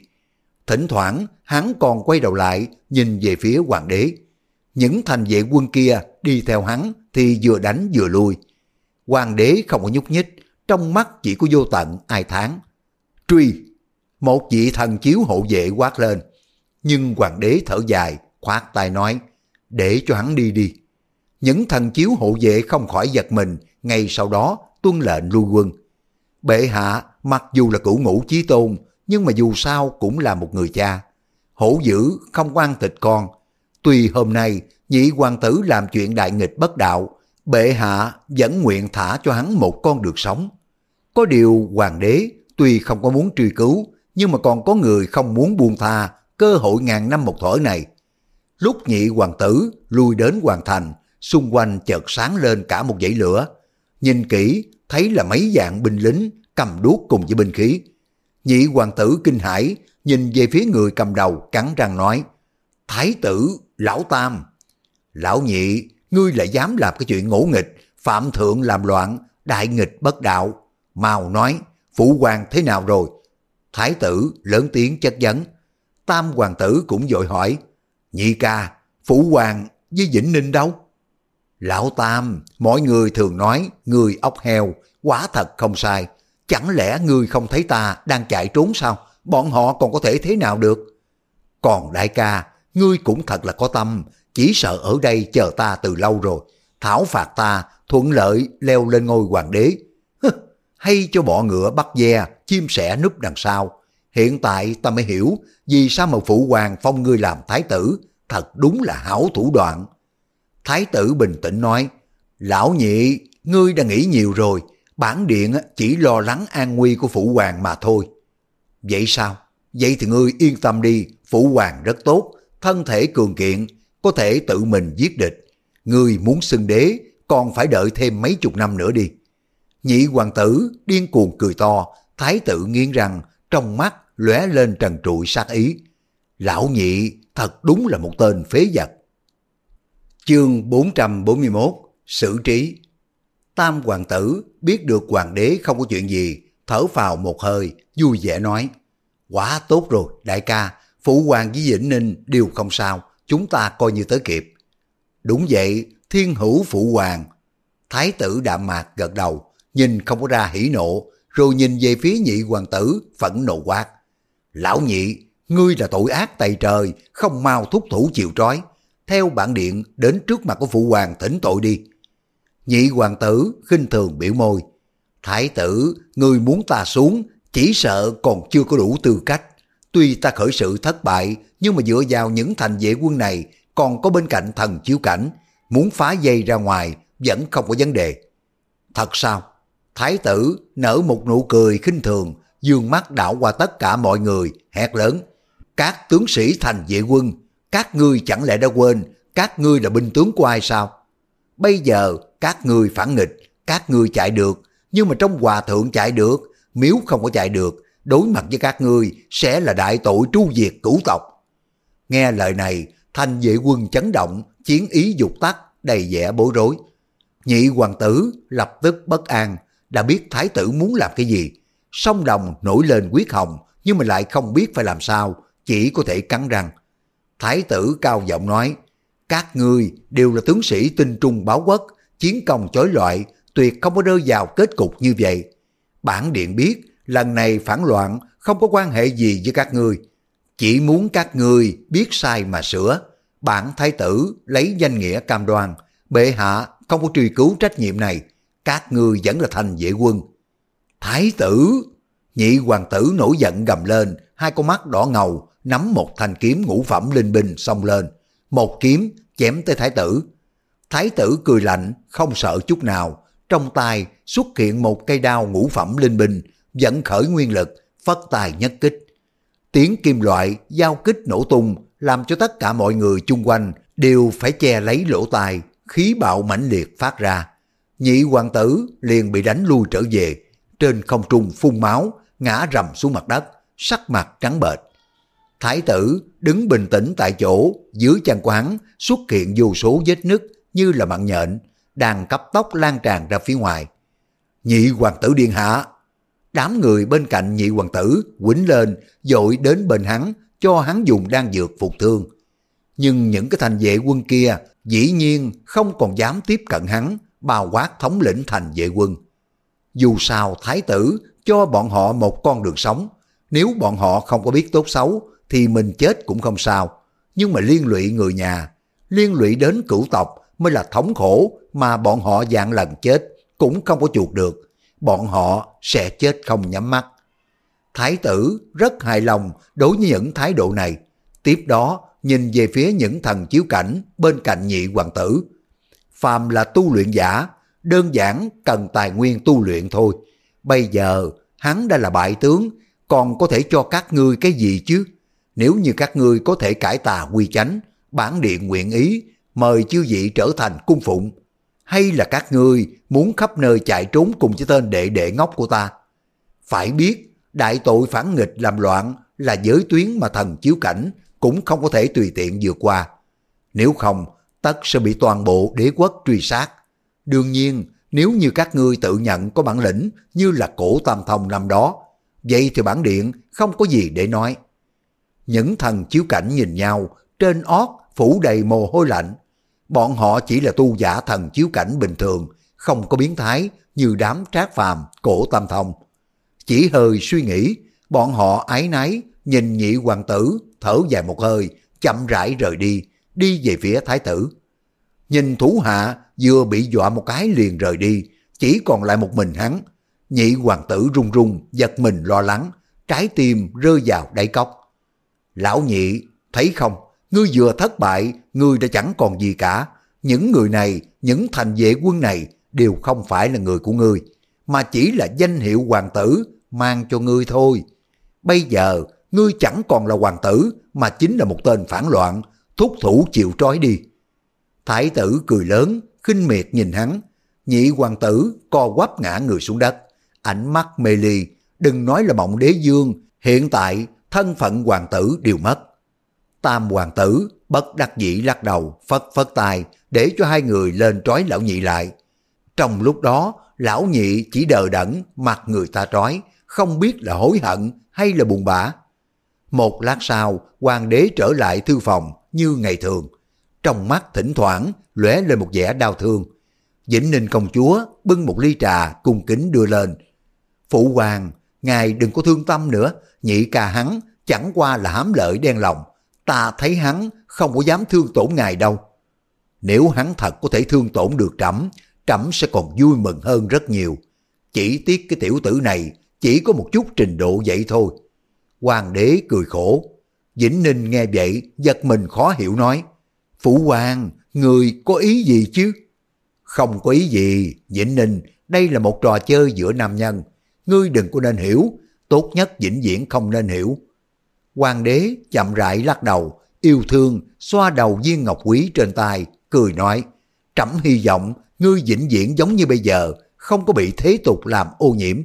Thỉnh thoảng, hắn còn quay đầu lại, nhìn về phía hoàng đế. Những thành vệ quân kia đi theo hắn thì vừa đánh vừa lui. Hoàng đế không có nhúc nhích, trong mắt chỉ có vô tận ai tháng. Truy! Một vị thần chiếu hộ vệ quát lên. Nhưng hoàng đế thở dài, khoát tay nói, để cho hắn đi đi. Những thần chiếu hộ vệ không khỏi giật mình, ngay sau đó tuân lệnh lui quân. Bệ hạ mặc dù là cửu ngũ chí tôn, nhưng mà dù sao cũng là một người cha. Hổ dữ không quan thịt con. Tuy hôm nay nhị hoàng tử làm chuyện đại nghịch bất đạo, bệ hạ vẫn nguyện thả cho hắn một con được sống. Có điều hoàng đế tuy không có muốn truy cứu, nhưng mà còn có người không muốn buông tha cơ hội ngàn năm một thổi này. Lúc nhị hoàng tử lui đến hoàng thành, xung quanh chợt sáng lên cả một dãy lửa. Nhìn kỹ, thấy là mấy dạng binh lính cầm đuốc cùng với binh khí. Nhị hoàng tử kinh hãi nhìn về phía người cầm đầu cắn răng nói, Thái tử, lão tam. Lão nhị, ngươi lại dám làm cái chuyện ngỗ nghịch, phạm thượng làm loạn, đại nghịch bất đạo. Mau nói, phụ hoàng thế nào rồi? Thái tử lớn tiếng chất vấn. Tam hoàng tử cũng dội hỏi, nhị ca, phụ hoàng với Vĩnh Ninh đâu? Lão Tam, mọi người thường nói người ốc heo, quả thật không sai. Chẳng lẽ người không thấy ta đang chạy trốn sao? Bọn họ còn có thể thế nào được? Còn đại ca, ngươi cũng thật là có tâm, chỉ sợ ở đây chờ ta từ lâu rồi. Thảo phạt ta, thuận lợi leo lên ngôi hoàng đế. hay cho bọ ngựa bắt ve, chim sẻ núp đằng sau. Hiện tại ta mới hiểu vì sao mà phụ hoàng phong ngươi làm thái tử, thật đúng là hảo thủ đoạn. Thái tử bình tĩnh nói, lão nhị, ngươi đã nghĩ nhiều rồi, bản điện chỉ lo lắng an nguy của phụ hoàng mà thôi. Vậy sao? Vậy thì ngươi yên tâm đi, phụ hoàng rất tốt, thân thể cường kiện, có thể tự mình giết địch. Ngươi muốn xưng đế, còn phải đợi thêm mấy chục năm nữa đi. Nhị hoàng tử điên cuồng cười to, thái tử nghiến răng, trong mắt lóe lên trần trụi sát ý. Lão nhị thật đúng là một tên phế vật. Chương 441 Xử trí Tam hoàng tử biết được hoàng đế không có chuyện gì, thở vào một hơi, vui vẻ nói. Quá tốt rồi, đại ca, phụ hoàng với Vĩnh Ninh đều không sao, chúng ta coi như tới kịp. Đúng vậy, thiên hữu phụ hoàng. Thái tử đạm mạc gật đầu, nhìn không có ra hỉ nộ, rồi nhìn về phía nhị hoàng tử, phẫn nộ quát. Lão nhị, ngươi là tội ác tày trời, không mau thúc thủ chịu trói. Theo bản điện đến trước mặt của phụ hoàng thỉnh tội đi. Nhị hoàng tử khinh thường biểu môi. Thái tử, người muốn ta xuống, chỉ sợ còn chưa có đủ tư cách. Tuy ta khởi sự thất bại, nhưng mà dựa vào những thành vệ quân này, còn có bên cạnh thần chiếu cảnh, muốn phá dây ra ngoài vẫn không có vấn đề. Thật sao? Thái tử nở một nụ cười khinh thường, dương mắt đảo qua tất cả mọi người, hét lớn. Các tướng sĩ thành vệ quân, các ngươi chẳng lẽ đã quên các ngươi là binh tướng của ai sao? Bây giờ các người phản nghịch, các người chạy được, nhưng mà trong hòa thượng chạy được, miếu không có chạy được, đối mặt với các ngươi sẽ là đại tội tru diệt cửu tộc. Nghe lời này, thanh vệ quân chấn động, chiến ý dục tắt, đầy vẻ bối rối. Nhị hoàng tử lập tức bất an, đã biết thái tử muốn làm cái gì. Song đồng nổi lên quyết hồng, nhưng mà lại không biết phải làm sao, chỉ có thể cắn răng. Thái tử cao giọng nói, các người đều là tướng sĩ tinh trung báo quốc, chiến công chối loại, tuyệt không có rơi vào kết cục như vậy. Bản điện biết, lần này phản loạn không có quan hệ gì với các người Chỉ muốn các người biết sai mà sửa. Bản thái tử lấy danh nghĩa cam đoan, bệ hạ không có truy cứu trách nhiệm này, các người vẫn là thành vệ quân. Thái tử! Nhị hoàng tử nổi giận gầm lên, hai con mắt đỏ ngầu, nắm một thanh kiếm ngũ phẩm linh binh xông lên. Một kiếm chém tới thái tử. Thái tử cười lạnh, không sợ chút nào. Trong tay xuất hiện một cây đao ngũ phẩm linh binh, dẫn khởi nguyên lực, phất tài nhất kích. Tiếng kim loại, giao kích nổ tung, làm cho tất cả mọi người chung quanh đều phải che lấy lỗ tai, khí bạo mãnh liệt phát ra. Nhị hoàng tử liền bị đánh lui trở về, trên không trung phun máu, ngã rầm xuống mặt đất, sắc mặt trắng bệch. Thái tử đứng bình tĩnh tại chỗ, dưới chân quán xuất hiện vô số vết nứt như là mạng nhện, đang cấp tốc lan tràn ra phía ngoài. Nhị hoàng tử điện hạ, đám người bên cạnh nhị hoàng tử quýnh lên, dội đến bên hắn, cho hắn dùng đan dược phục thương. Nhưng những cái thành vệ quân kia dĩ nhiên không còn dám tiếp cận hắn, bao quát thống lĩnh thành vệ quân. Dù sao thái tử cho bọn họ một con đường sống, nếu bọn họ không có biết tốt xấu thì mình chết cũng không sao. Nhưng mà liên lụy người nhà, liên lụy đến cửu tộc mới là thống khổ mà bọn họ dạng lần chết cũng không có chuột được. Bọn họ sẽ chết không nhắm mắt. Thái tử rất hài lòng đối với những thái độ này. Tiếp đó nhìn về phía những thần chiếu cảnh bên cạnh nhị hoàng tử. Phàm là tu luyện giả, đơn giản cần tài nguyên tu luyện thôi. Bây giờ hắn đã là bại tướng, còn có thể cho các ngươi cái gì chứ? Nếu như các ngươi có thể cải tà quy chánh, bản điện nguyện ý, mời chư vị trở thành cung phụng. Hay là các ngươi muốn khắp nơi chạy trốn cùng với tên đệ đệ ngốc của ta? Phải biết, đại tội phản nghịch làm loạn là giới tuyến mà thần chiếu cảnh cũng không có thể tùy tiện vượt qua. Nếu không, tất sẽ bị toàn bộ đế quốc truy sát. Đương nhiên, nếu như các ngươi tự nhận có bản lĩnh như là cổ tam thông năm đó, vậy thì bản điện không có gì để nói. Những thần chiếu cảnh nhìn nhau, trên ót phủ đầy mồ hôi lạnh. Bọn họ chỉ là tu giả thần chiếu cảnh bình thường, không có biến thái như đám trác phàm, cổ tam thông. Chỉ hơi suy nghĩ, bọn họ ái náy nhìn nhị hoàng tử, thở dài một hơi, chậm rãi rời đi, đi về phía thái tử. Nhìn thủ hạ vừa bị dọa một cái liền rời đi, chỉ còn lại một mình hắn. Nhị hoàng tử run run, giật mình lo lắng, trái tim rơi vào đáy cốc. Lão nhị, thấy không, ngươi vừa thất bại, ngươi đã chẳng còn gì cả. Những người này, những thành vệ quân này đều không phải là người của ngươi, mà chỉ là danh hiệu hoàng tử mang cho ngươi thôi. Bây giờ, ngươi chẳng còn là hoàng tử, mà chính là một tên phản loạn, thúc thủ chịu trói đi. Thái tử cười lớn, khinh miệt nhìn hắn, nhị hoàng tử co quắp ngã người xuống đất, ánh mắt mê ly, đừng nói là mộng đế dương, hiện tại thân phận hoàng tử đều mất. Tam hoàng tử bất đắc dĩ lắc đầu, phất phất tay để cho hai người lên trói lão nhị lại. Trong lúc đó, lão nhị chỉ đờ đẫn mặt người ta trói, không biết là hối hận hay là buồn bã. Một lát sau, hoàng đế trở lại thư phòng như ngày thường. Trong mắt thỉnh thoảng lóe lên một vẻ đau thương. Vĩnh Ninh công chúa bưng một ly trà cung kính đưa lên. Phụ hoàng, ngài đừng có thương tâm nữa, nhị ca hắn chẳng qua là hám lợi đen lòng. Ta thấy hắn không có dám thương tổn ngài đâu. Nếu hắn thật có thể thương tổn được trẫm, trẫm sẽ còn vui mừng hơn rất nhiều. Chỉ tiếc cái tiểu tử này chỉ có một chút trình độ vậy thôi. Hoàng đế cười khổ. Vĩnh Ninh nghe vậy, giật mình khó hiểu nói. Phụ hoàng, người có ý gì chứ? Không có ý gì, Vĩnh Ninh, đây là một trò chơi giữa nam nhân. Ngươi đừng có nên hiểu, tốt nhất vĩnh viễn không nên hiểu. Hoàng đế chậm rãi lắc đầu, yêu thương, xoa đầu viên ngọc quý trên tay, cười nói, trẫm hy vọng ngươi vĩnh viễn giống như bây giờ, không có bị thế tục làm ô nhiễm.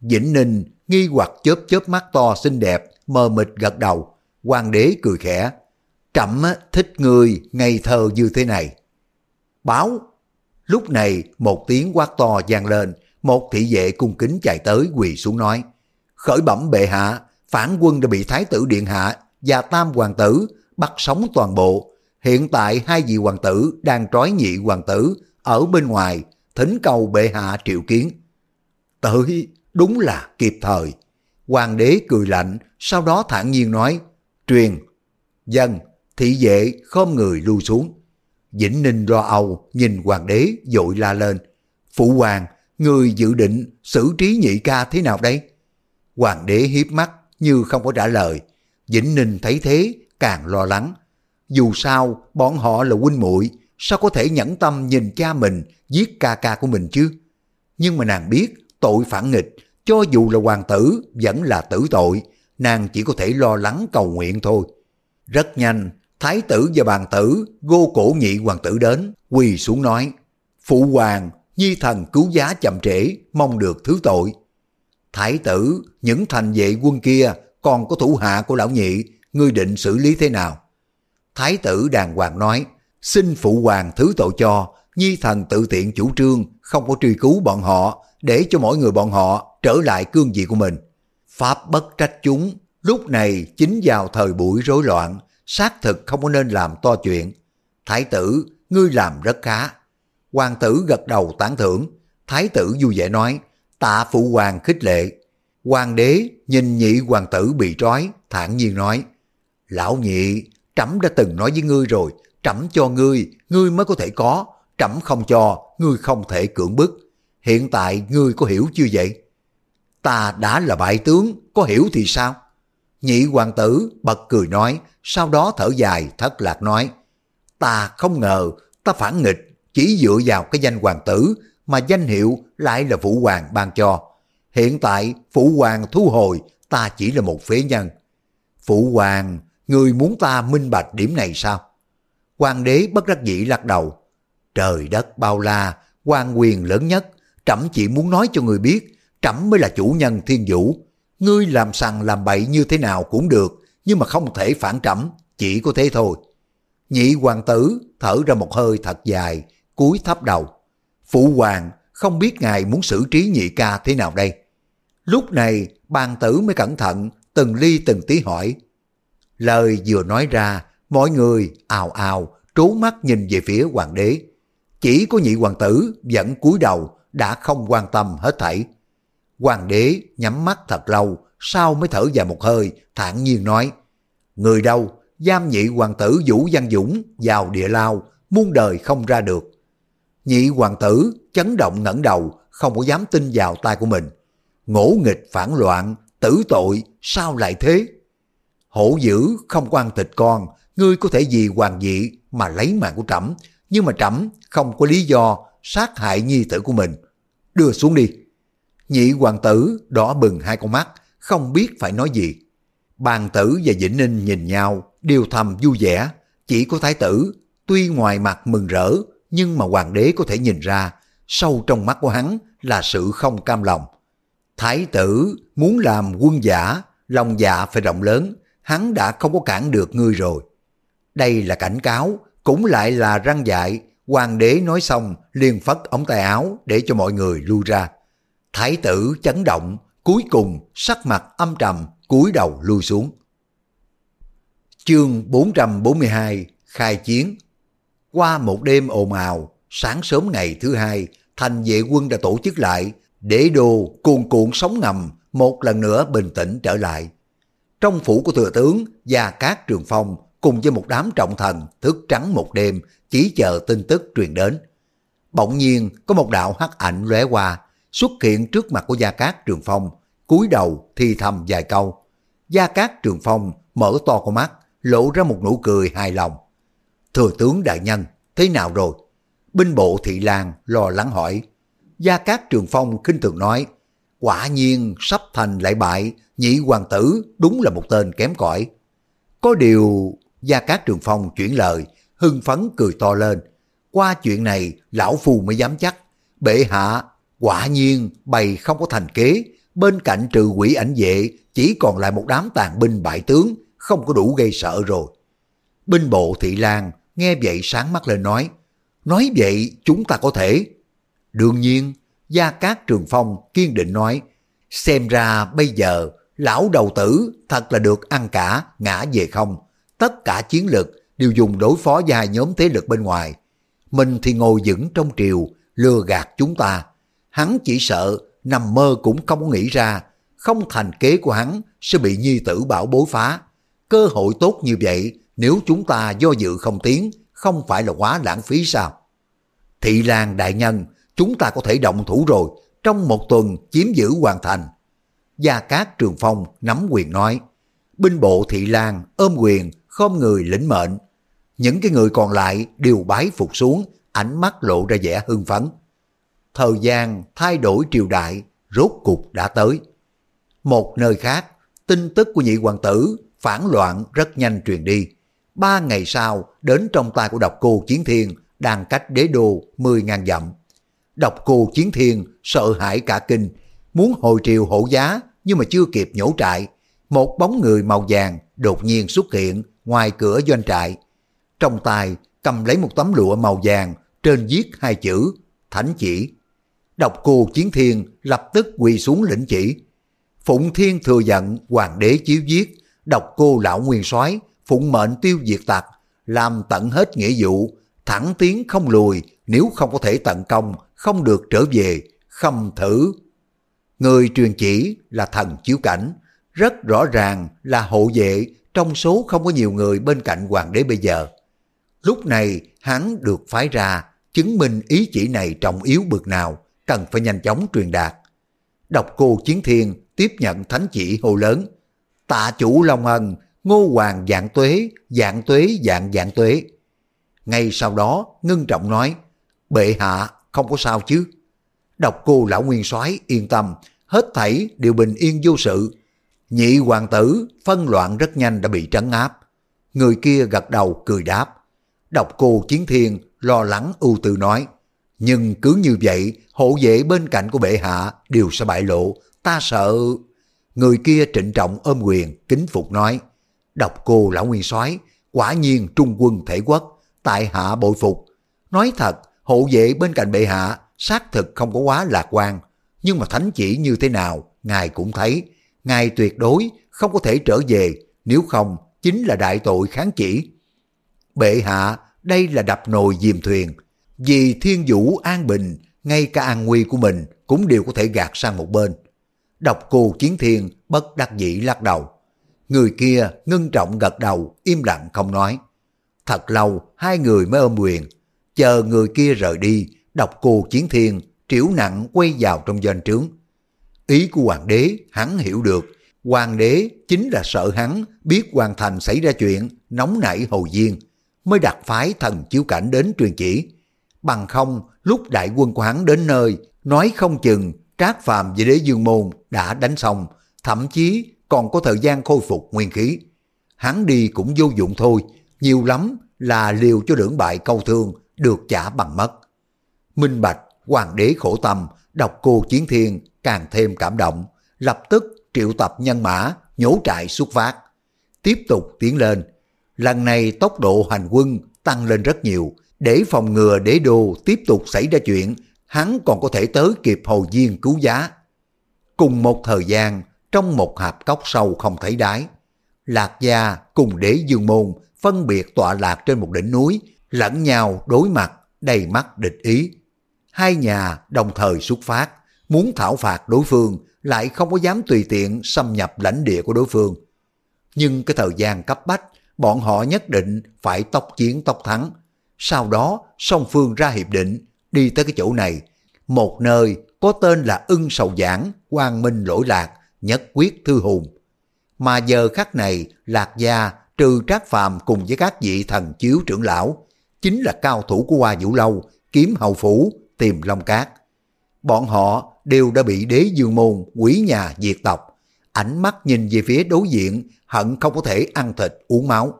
Vĩnh Ninh nghi hoặc chớp chớp mắt to xinh đẹp, mờ mịt gật đầu. Hoàng đế cười khẽ. Trẫm thích người ngây thơ như thế này. Báo. Lúc này một tiếng quát to vang lên, một thị vệ cung kính chạy tới quỳ xuống nói, khởi bẩm bệ hạ, phản quân đã bị thái tử điện hạ và tam hoàng tử bắt sống toàn bộ. Hiện tại hai vị hoàng tử đang trói nhị hoàng tử ở bên ngoài, thỉnh cầu bệ hạ triệu kiến. Tới, đúng là kịp thời. Hoàng đế cười lạnh, sau đó thản nhiên nói, truyền, dân, thị vệ khom người lưu xuống. Vĩnh Ninh lo âu nhìn hoàng đế dội la lên, phụ hoàng, người dự định xử trí nhị ca thế nào đây? Hoàng đế hiếp mắt như không có trả lời. Vĩnh Ninh thấy thế càng lo lắng. Dù sao bọn họ là huynh muội sao có thể nhẫn tâm nhìn cha mình giết ca ca của mình chứ? Nhưng mà nàng biết tội phản nghịch cho dù là hoàng tử vẫn là tử tội, nàng chỉ có thể lo lắng cầu nguyện thôi. Rất nhanh, thái tử và bàn tử gô cổ nhị hoàng tử đến, quỳ xuống nói, Phụ hoàng, nhi thần cứu giá chậm trễ, mong được thứ tội. Thái tử, những thành vệ quân kia còn có thủ hạ của lão nhị, ngươi định xử lý thế nào? Thái tử đàng hoàng nói, xin phụ hoàng thứ tội cho, nhi thần tự tiện chủ trương, không có truy cứu bọn họ, để cho mỗi người bọn họ trở lại cương vị của mình. Pháp bất trách chúng, lúc này chính vào thời buổi rối loạn, xác thực không có nên làm to chuyện. Thái tử, ngươi làm rất khá. Hoàng tử gật đầu tán thưởng, thái tử vui vẻ nói, tạ phụ hoàng khích lệ. Hoàng đế nhìn nhị hoàng tử bị trói, thản nhiên nói, Lão nhị, trẫm đã từng nói với ngươi rồi, trẫm cho ngươi, ngươi mới có thể có, trẫm không cho, ngươi không thể cưỡng bức. Hiện tại ngươi có hiểu chưa vậy? Ta đã là bại tướng, có hiểu thì sao? Nhị hoàng tử bật cười nói, sau đó thở dài thất lạc nói, ta không ngờ ta phản nghịch chỉ dựa vào cái danh hoàng tử mà danh hiệu lại là phụ hoàng ban cho. Hiện tại phụ hoàng thu hồi ta chỉ là một phế nhân. Phụ hoàng, người muốn ta minh bạch điểm này sao? Hoàng đế bất đắc dĩ lắc đầu. Trời đất bao la, quan quyền lớn nhất, trẫm chỉ muốn nói cho người biết, trẫm mới là chủ nhân thiên vũ. Ngươi làm sằng làm bậy như thế nào cũng được, nhưng mà không thể phản trẫm, chỉ có thế thôi. Nhị hoàng tử thở ra một hơi thật dài, cúi thấp đầu. Phụ hoàng không biết ngài muốn xử trí nhị ca thế nào đây. Lúc này bàn tử mới cẩn thận từng ly từng tí hỏi. Lời vừa nói ra, mọi người ào ào trố mắt nhìn về phía hoàng đế. Chỉ có nhị hoàng tử vẫn cúi đầu đã không quan tâm hết thảy. Hoàng đế nhắm mắt thật lâu, sau mới thở dài một hơi, thản nhiên nói, Người đâu, giam nhị hoàng tử Vũ Văn Dũng vào địa lao, muôn đời không ra được. Nhị hoàng tử chấn động ngẩng đầu, không có dám tin vào tay của mình. Ngỗ nghịch phản loạn, tử tội, sao lại thế? Hổ dữ không quan thịt con, ngươi có thể vì hoàng dị mà lấy mạng của trẫm nhưng mà trẫm không có lý do sát hại nhi tử của mình. Đưa xuống đi. Nhị hoàng tử đỏ bừng hai con mắt, không biết phải nói gì. Bàn tử và Vĩnh Ninh nhìn nhau, đều thầm vui vẻ. Chỉ có thái tử, tuy ngoài mặt mừng rỡ, nhưng mà hoàng đế có thể nhìn ra, sâu trong mắt của hắn là sự không cam lòng. Thái tử muốn làm quân giả, lòng dạ phải rộng lớn, hắn đã không có cản được ngươi rồi. Đây là cảnh cáo, cũng lại là răng dạy, hoàng đế nói xong liền phất ống tay áo để cho mọi người lui ra. Thái tử chấn động, cuối cùng sắc mặt âm trầm, cúi đầu lui xuống. Chương 442 Khai chiến qua một đêm ồn ào, sáng sớm ngày thứ hai, thành vệ quân đã tổ chức lại, để đồ cuồn cuộn sóng ngầm một lần nữa bình tĩnh trở lại. Trong phủ của thừa tướng và các trường phong cùng với một đám trọng thần thức trắng một đêm chỉ chờ tin tức truyền đến. Bỗng nhiên có một đạo hắc ảnh lóe qua, xuất hiện trước mặt của Gia Cát Trường Phong, cúi đầu thì thầm vài câu. Gia Cát Trường Phong mở to con mắt, lộ ra một nụ cười hài lòng. Thừa tướng đại nhân, thế nào rồi? Binh bộ Thị Lan lo lắng hỏi. Gia Cát Trường Phong khinh thường nói, quả nhiên sắp thành lại bại, nhị hoàng tử đúng là một tên kém cỏi. Có điều, Gia Cát Trường Phong chuyển lời, hưng phấn cười to lên. Qua chuyện này, lão phù mới dám chắc. Bệ hạ, quả nhiên bày không có thành kế, bên cạnh trừ quỷ ảnh vệ chỉ còn lại một đám tàn binh bại tướng, không có đủ gây sợ rồi. Binh bộ Thị Lan nghe vậy sáng mắt lên nói, nói vậy chúng ta có thể. Đương nhiên, Gia Cát Trường Phong kiên định nói, xem ra bây giờ lão đầu tử thật là được ăn cả, ngã về không. Tất cả chiến lực đều dùng đối phó với hai nhóm thế lực bên ngoài. Mình thì ngồi vững trong triều, lừa gạt chúng ta. Hắn chỉ sợ nằm mơ cũng không nghĩ ra, không thành kế của hắn sẽ bị nhi tử bảo bối phá. Cơ hội tốt như vậy, nếu chúng ta do dự không tiến, không phải là quá lãng phí sao? Thị Lan đại nhân, chúng ta có thể động thủ rồi, trong một tuần chiếm giữ hoàn thành. Gia Cát Trường Phong nắm quyền nói, binh bộ Thị Lan ôm quyền, không người lĩnh mệnh. Những cái người còn lại đều bái phục xuống, ánh mắt lộ ra vẻ hưng phấn. Thời gian thay đổi triều đại, rốt cục đã tới. Một nơi khác, tin tức của nhị hoàng tử phản loạn rất nhanh truyền đi. Ba ngày sau, đến trong tay của độc cô Chiến Thiên đang cách đế đô 10.000 dặm. Độc cô Chiến Thiên sợ hãi cả kinh, muốn hồi triều hộ giá nhưng mà chưa kịp nhổ trại. Một bóng người màu vàng đột nhiên xuất hiện ngoài cửa doanh trại. Trong tay cầm lấy một tấm lụa màu vàng trên viết hai chữ Thánh chỉ. Độc cô Chiến Thiên lập tức quỳ xuống lĩnh chỉ. Phụng Thiên thừa giận hoàng đế chiếu giết độc cô lão nguyên soái phụng mệnh tiêu diệt tặc, làm tận hết nghĩa vụ, thẳng tiến không lùi, nếu không có thể tận công, không được trở về, khâm thử. Người truyền chỉ là thần chiếu cảnh, rất rõ ràng là hộ vệ trong số không có nhiều người bên cạnh hoàng đế bây giờ. Lúc này hắn được phái ra, chứng minh ý chỉ này trọng yếu bực nào, cần phải nhanh chóng truyền đạt. Độc cô Chiến Thiên tiếp nhận thánh chỉ hô lớn, tạ chủ Long Ân, ngô hoàng dạng tuế, dạng tuế dạng dạng tuế. Ngay sau đó, ngưng trọng nói, bệ hạ không có sao chứ. Độc cô lão nguyên soái yên tâm, hết thảy đều bình yên vô sự. Nhị hoàng tử phân loạn rất nhanh đã bị trấn áp. Người kia gật đầu cười đáp. Độc cô chiến thiên lo lắng ưu tư nói, nhưng cứ như vậy, hộ vệ bên cạnh của bệ hạ đều sẽ bại lộ, ta sợ... Người kia trịnh trọng ôm quyền, kính phục nói, đọc cô lão nguyên soái quả nhiên trung quân thể quốc, tại hạ bội phục. Nói thật, hộ vệ bên cạnh bệ hạ xác thực không có quá lạc quan, nhưng mà thánh chỉ như thế nào, ngài cũng thấy, ngài tuyệt đối không có thể trở về, nếu không chính là đại tội kháng chỉ. Bệ hạ, đây là đập nồi diềm thuyền, vì thiên vũ an bình, ngay cả an nguy của mình cũng đều có thể gạt sang một bên. Độc cô chiến thiên bất đắc dĩ lắc đầu. Người kia ngưng trọng gật đầu, im lặng không nói. Thật lâu, hai người mới ôm quyền. Chờ người kia rời đi, độc cô chiến thiên, triểu nặng quay vào trong doanh trướng. Ý của hoàng đế, hắn hiểu được. Hoàng đế chính là sợ hắn biết hoàn thành xảy ra chuyện, nóng nảy hầu diên mới đặt phái thần chiếu cảnh đến truyền chỉ. Bằng không, lúc đại quân của hắn đến nơi, nói không chừng Trác Phàm về Đế Dương Môn đã đánh xong, thậm chí còn có thời gian khôi phục nguyên khí. Hắn đi cũng vô dụng thôi, nhiều lắm là liều cho lưỡng bại câu thương, được trả bằng mất. Minh Bạch, Hoàng đế khổ tâm, đọc cô Chiến Thiên càng thêm cảm động, lập tức triệu tập nhân mã, nhổ trại xuất phát. Tiếp tục tiến lên, lần này tốc độ hành quân tăng lên rất nhiều, để phòng ngừa đế đô tiếp tục xảy ra chuyện, hắn còn có thể tới kịp hầu viên cứu giá. Cùng một thời gian, trong một hạp cốc sâu không thấy đáy, Lạc Gia cùng đế dương môn phân biệt tọa lạc trên một đỉnh núi, lẫn nhau đối mặt, đầy mắt địch ý. Hai nhà đồng thời xuất phát, muốn thảo phạt đối phương, lại không có dám tùy tiện xâm nhập lãnh địa của đối phương. Nhưng cái thời gian cấp bách, bọn họ nhất định phải tốc chiến tốc thắng. Sau đó, song phương ra hiệp định, đi tới cái chỗ này, một nơi có tên là ưng sầu giảng, quang minh lỗi lạc, nhất quyết thư hùng. Mà giờ khắc này, lạc gia trừ trác phàm cùng với các vị thần chiếu trưởng lão, chính là cao thủ của Hoa Vũ Lâu, kiếm hầu phủ, tìm Long Cát. Bọn họ đều đã bị đế dương môn quỷ nhà diệt tộc, ánh mắt nhìn về phía đối diện hận không có thể ăn thịt uống máu.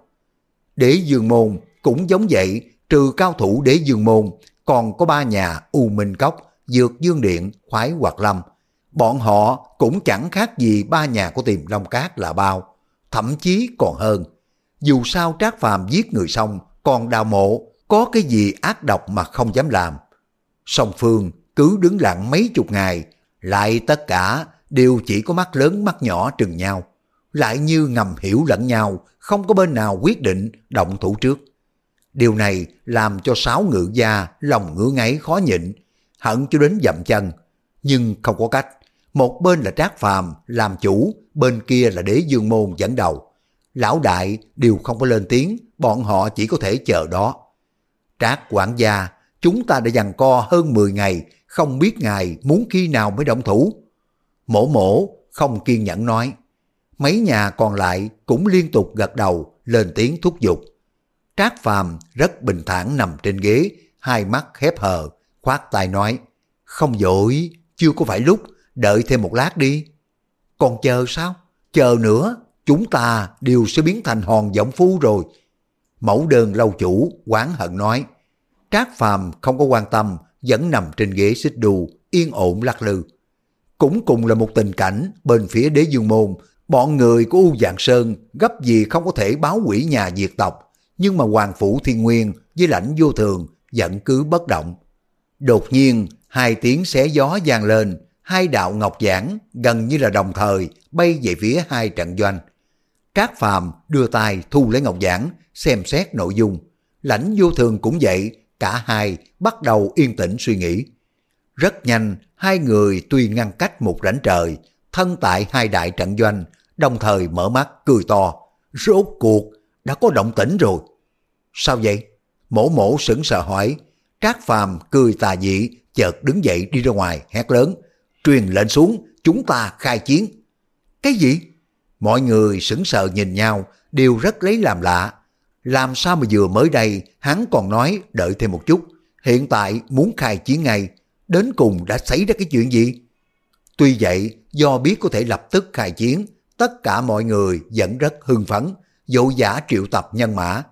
Đế dương môn cũng giống vậy, trừ cao thủ đế dương môn, còn có ba nhà U Minh Cốc, Dược Dương Điện, Khoái Hoạt Lâm. Bọn họ cũng chẳng khác gì ba nhà của tiềm Long Cát là bao, thậm chí còn hơn. Dù sao Trác Phàm giết người xong, còn đào mộ, có cái gì ác độc mà không dám làm. Song Phương cứ đứng lặng mấy chục ngày, lại tất cả đều chỉ có mắt lớn mắt nhỏ trừng nhau, lại như ngầm hiểu lẫn nhau, không có bên nào quyết định động thủ trước. Điều này làm cho sáu ngự gia lòng ngứa ngáy khó nhịn, hận cho đến dậm chân, nhưng không có cách. Một bên là Trác Phàm làm chủ, bên kia là đế dương môn dẫn đầu. Lão đại đều không có lên tiếng, bọn họ chỉ có thể chờ đó. Trác quản gia, chúng ta đã dằn co hơn 10 ngày, không biết ngài muốn khi nào mới động thủ. Mổ mổ không kiên nhẫn nói. Mấy nhà còn lại cũng liên tục gật đầu, lên tiếng thúc giục. Trác Phàm rất bình thản nằm trên ghế, hai mắt khép hờ, khoát tay nói. Không dội, chưa có phải lúc, đợi thêm một lát đi. Còn chờ sao? Chờ nữa, chúng ta đều sẽ biến thành hòn giọng phu rồi. Mẫu đơn lâu chủ, quán hận nói. Trác Phàm không có quan tâm, vẫn nằm trên ghế xích đu, yên ổn lắc lư. Cũng cùng là một tình cảnh bên phía đế dương môn, bọn người của U Dạng Sơn gấp gì không có thể báo quỷ nhà diệt tộc, nhưng mà Hoàng Phủ Thiên Nguyên với lãnh vô thường vẫn cứ bất động. Đột nhiên, hai tiếng xé gió vang lên, hai đạo ngọc giảng gần như là đồng thời bay về phía hai trận doanh. Trác Phàm đưa tay thu lấy ngọc giảng, xem xét nội dung. Lãnh vô thường cũng vậy, cả hai bắt đầu yên tĩnh suy nghĩ. Rất nhanh, hai người tuy ngăn cách một rãnh trời, thân tại hai đại trận doanh, đồng thời mở mắt cười to. Rốt cuộc, đã có động tĩnh rồi. Sao vậy? Mổ mổ sững sờ hỏi. Trác Phàm cười tà dị, chợt đứng dậy đi ra ngoài, hét lớn. Truyền lệnh xuống, chúng ta khai chiến. Cái gì? Mọi người sững sờ nhìn nhau, đều rất lấy làm lạ. Làm sao mà vừa mới đây, hắn còn nói đợi thêm một chút. Hiện tại muốn khai chiến ngay, đến cùng đã xảy ra cái chuyện gì? Tuy vậy, do biết có thể lập tức khai chiến, tất cả mọi người vẫn rất hưng phấn, dỗ giả triệu tập nhân mã.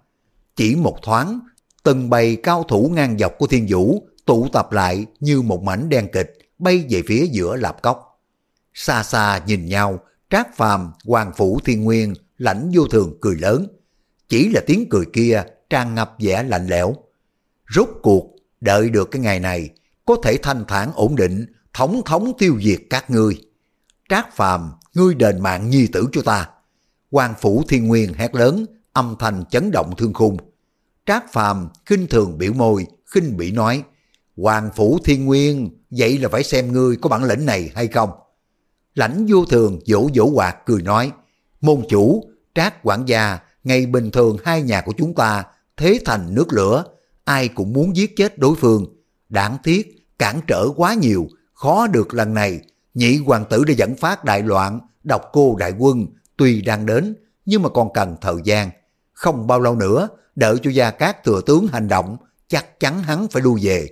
Chỉ một thoáng, từng bầy cao thủ ngang dọc của thiên vũ tụ tập lại như một mảnh đen kịch bay về phía giữa lạp cốc. Xa xa nhìn nhau, Trác Phàm, Hoàng Phủ Thiên Nguyên, lãnh vô thường cười lớn. Chỉ là tiếng cười kia tràn ngập vẻ lạnh lẽo. Rốt cuộc, đợi được cái ngày này, có thể thanh thản ổn định, thống thống tiêu diệt các ngươi. Trác Phàm, ngươi đền mạng nhi tử cho ta. Hoàng Phủ Thiên Nguyên hét lớn, âm thanh chấn động thương khung. Trác Phàm khinh thường biểu môi, khinh bỉ nói, Hoàng Phủ Thiên Nguyên, vậy là phải xem ngươi có bản lĩnh này hay không. Lãnh vô thường vỗ vỗ quạt cười nói, môn chủ, trác quản gia, ngày bình thường hai nhà của chúng ta thế thành nước lửa, ai cũng muốn giết chết đối phương. Đáng tiếc, cản trở quá nhiều, khó được lần này. Nhị hoàng tử đã dẫn phát đại loạn, độc cô đại quân, tuy đang đến, nhưng mà còn cần thời gian. Không bao lâu nữa, đợi cho Gia Cát thừa tướng hành động, chắc chắn hắn phải lui về.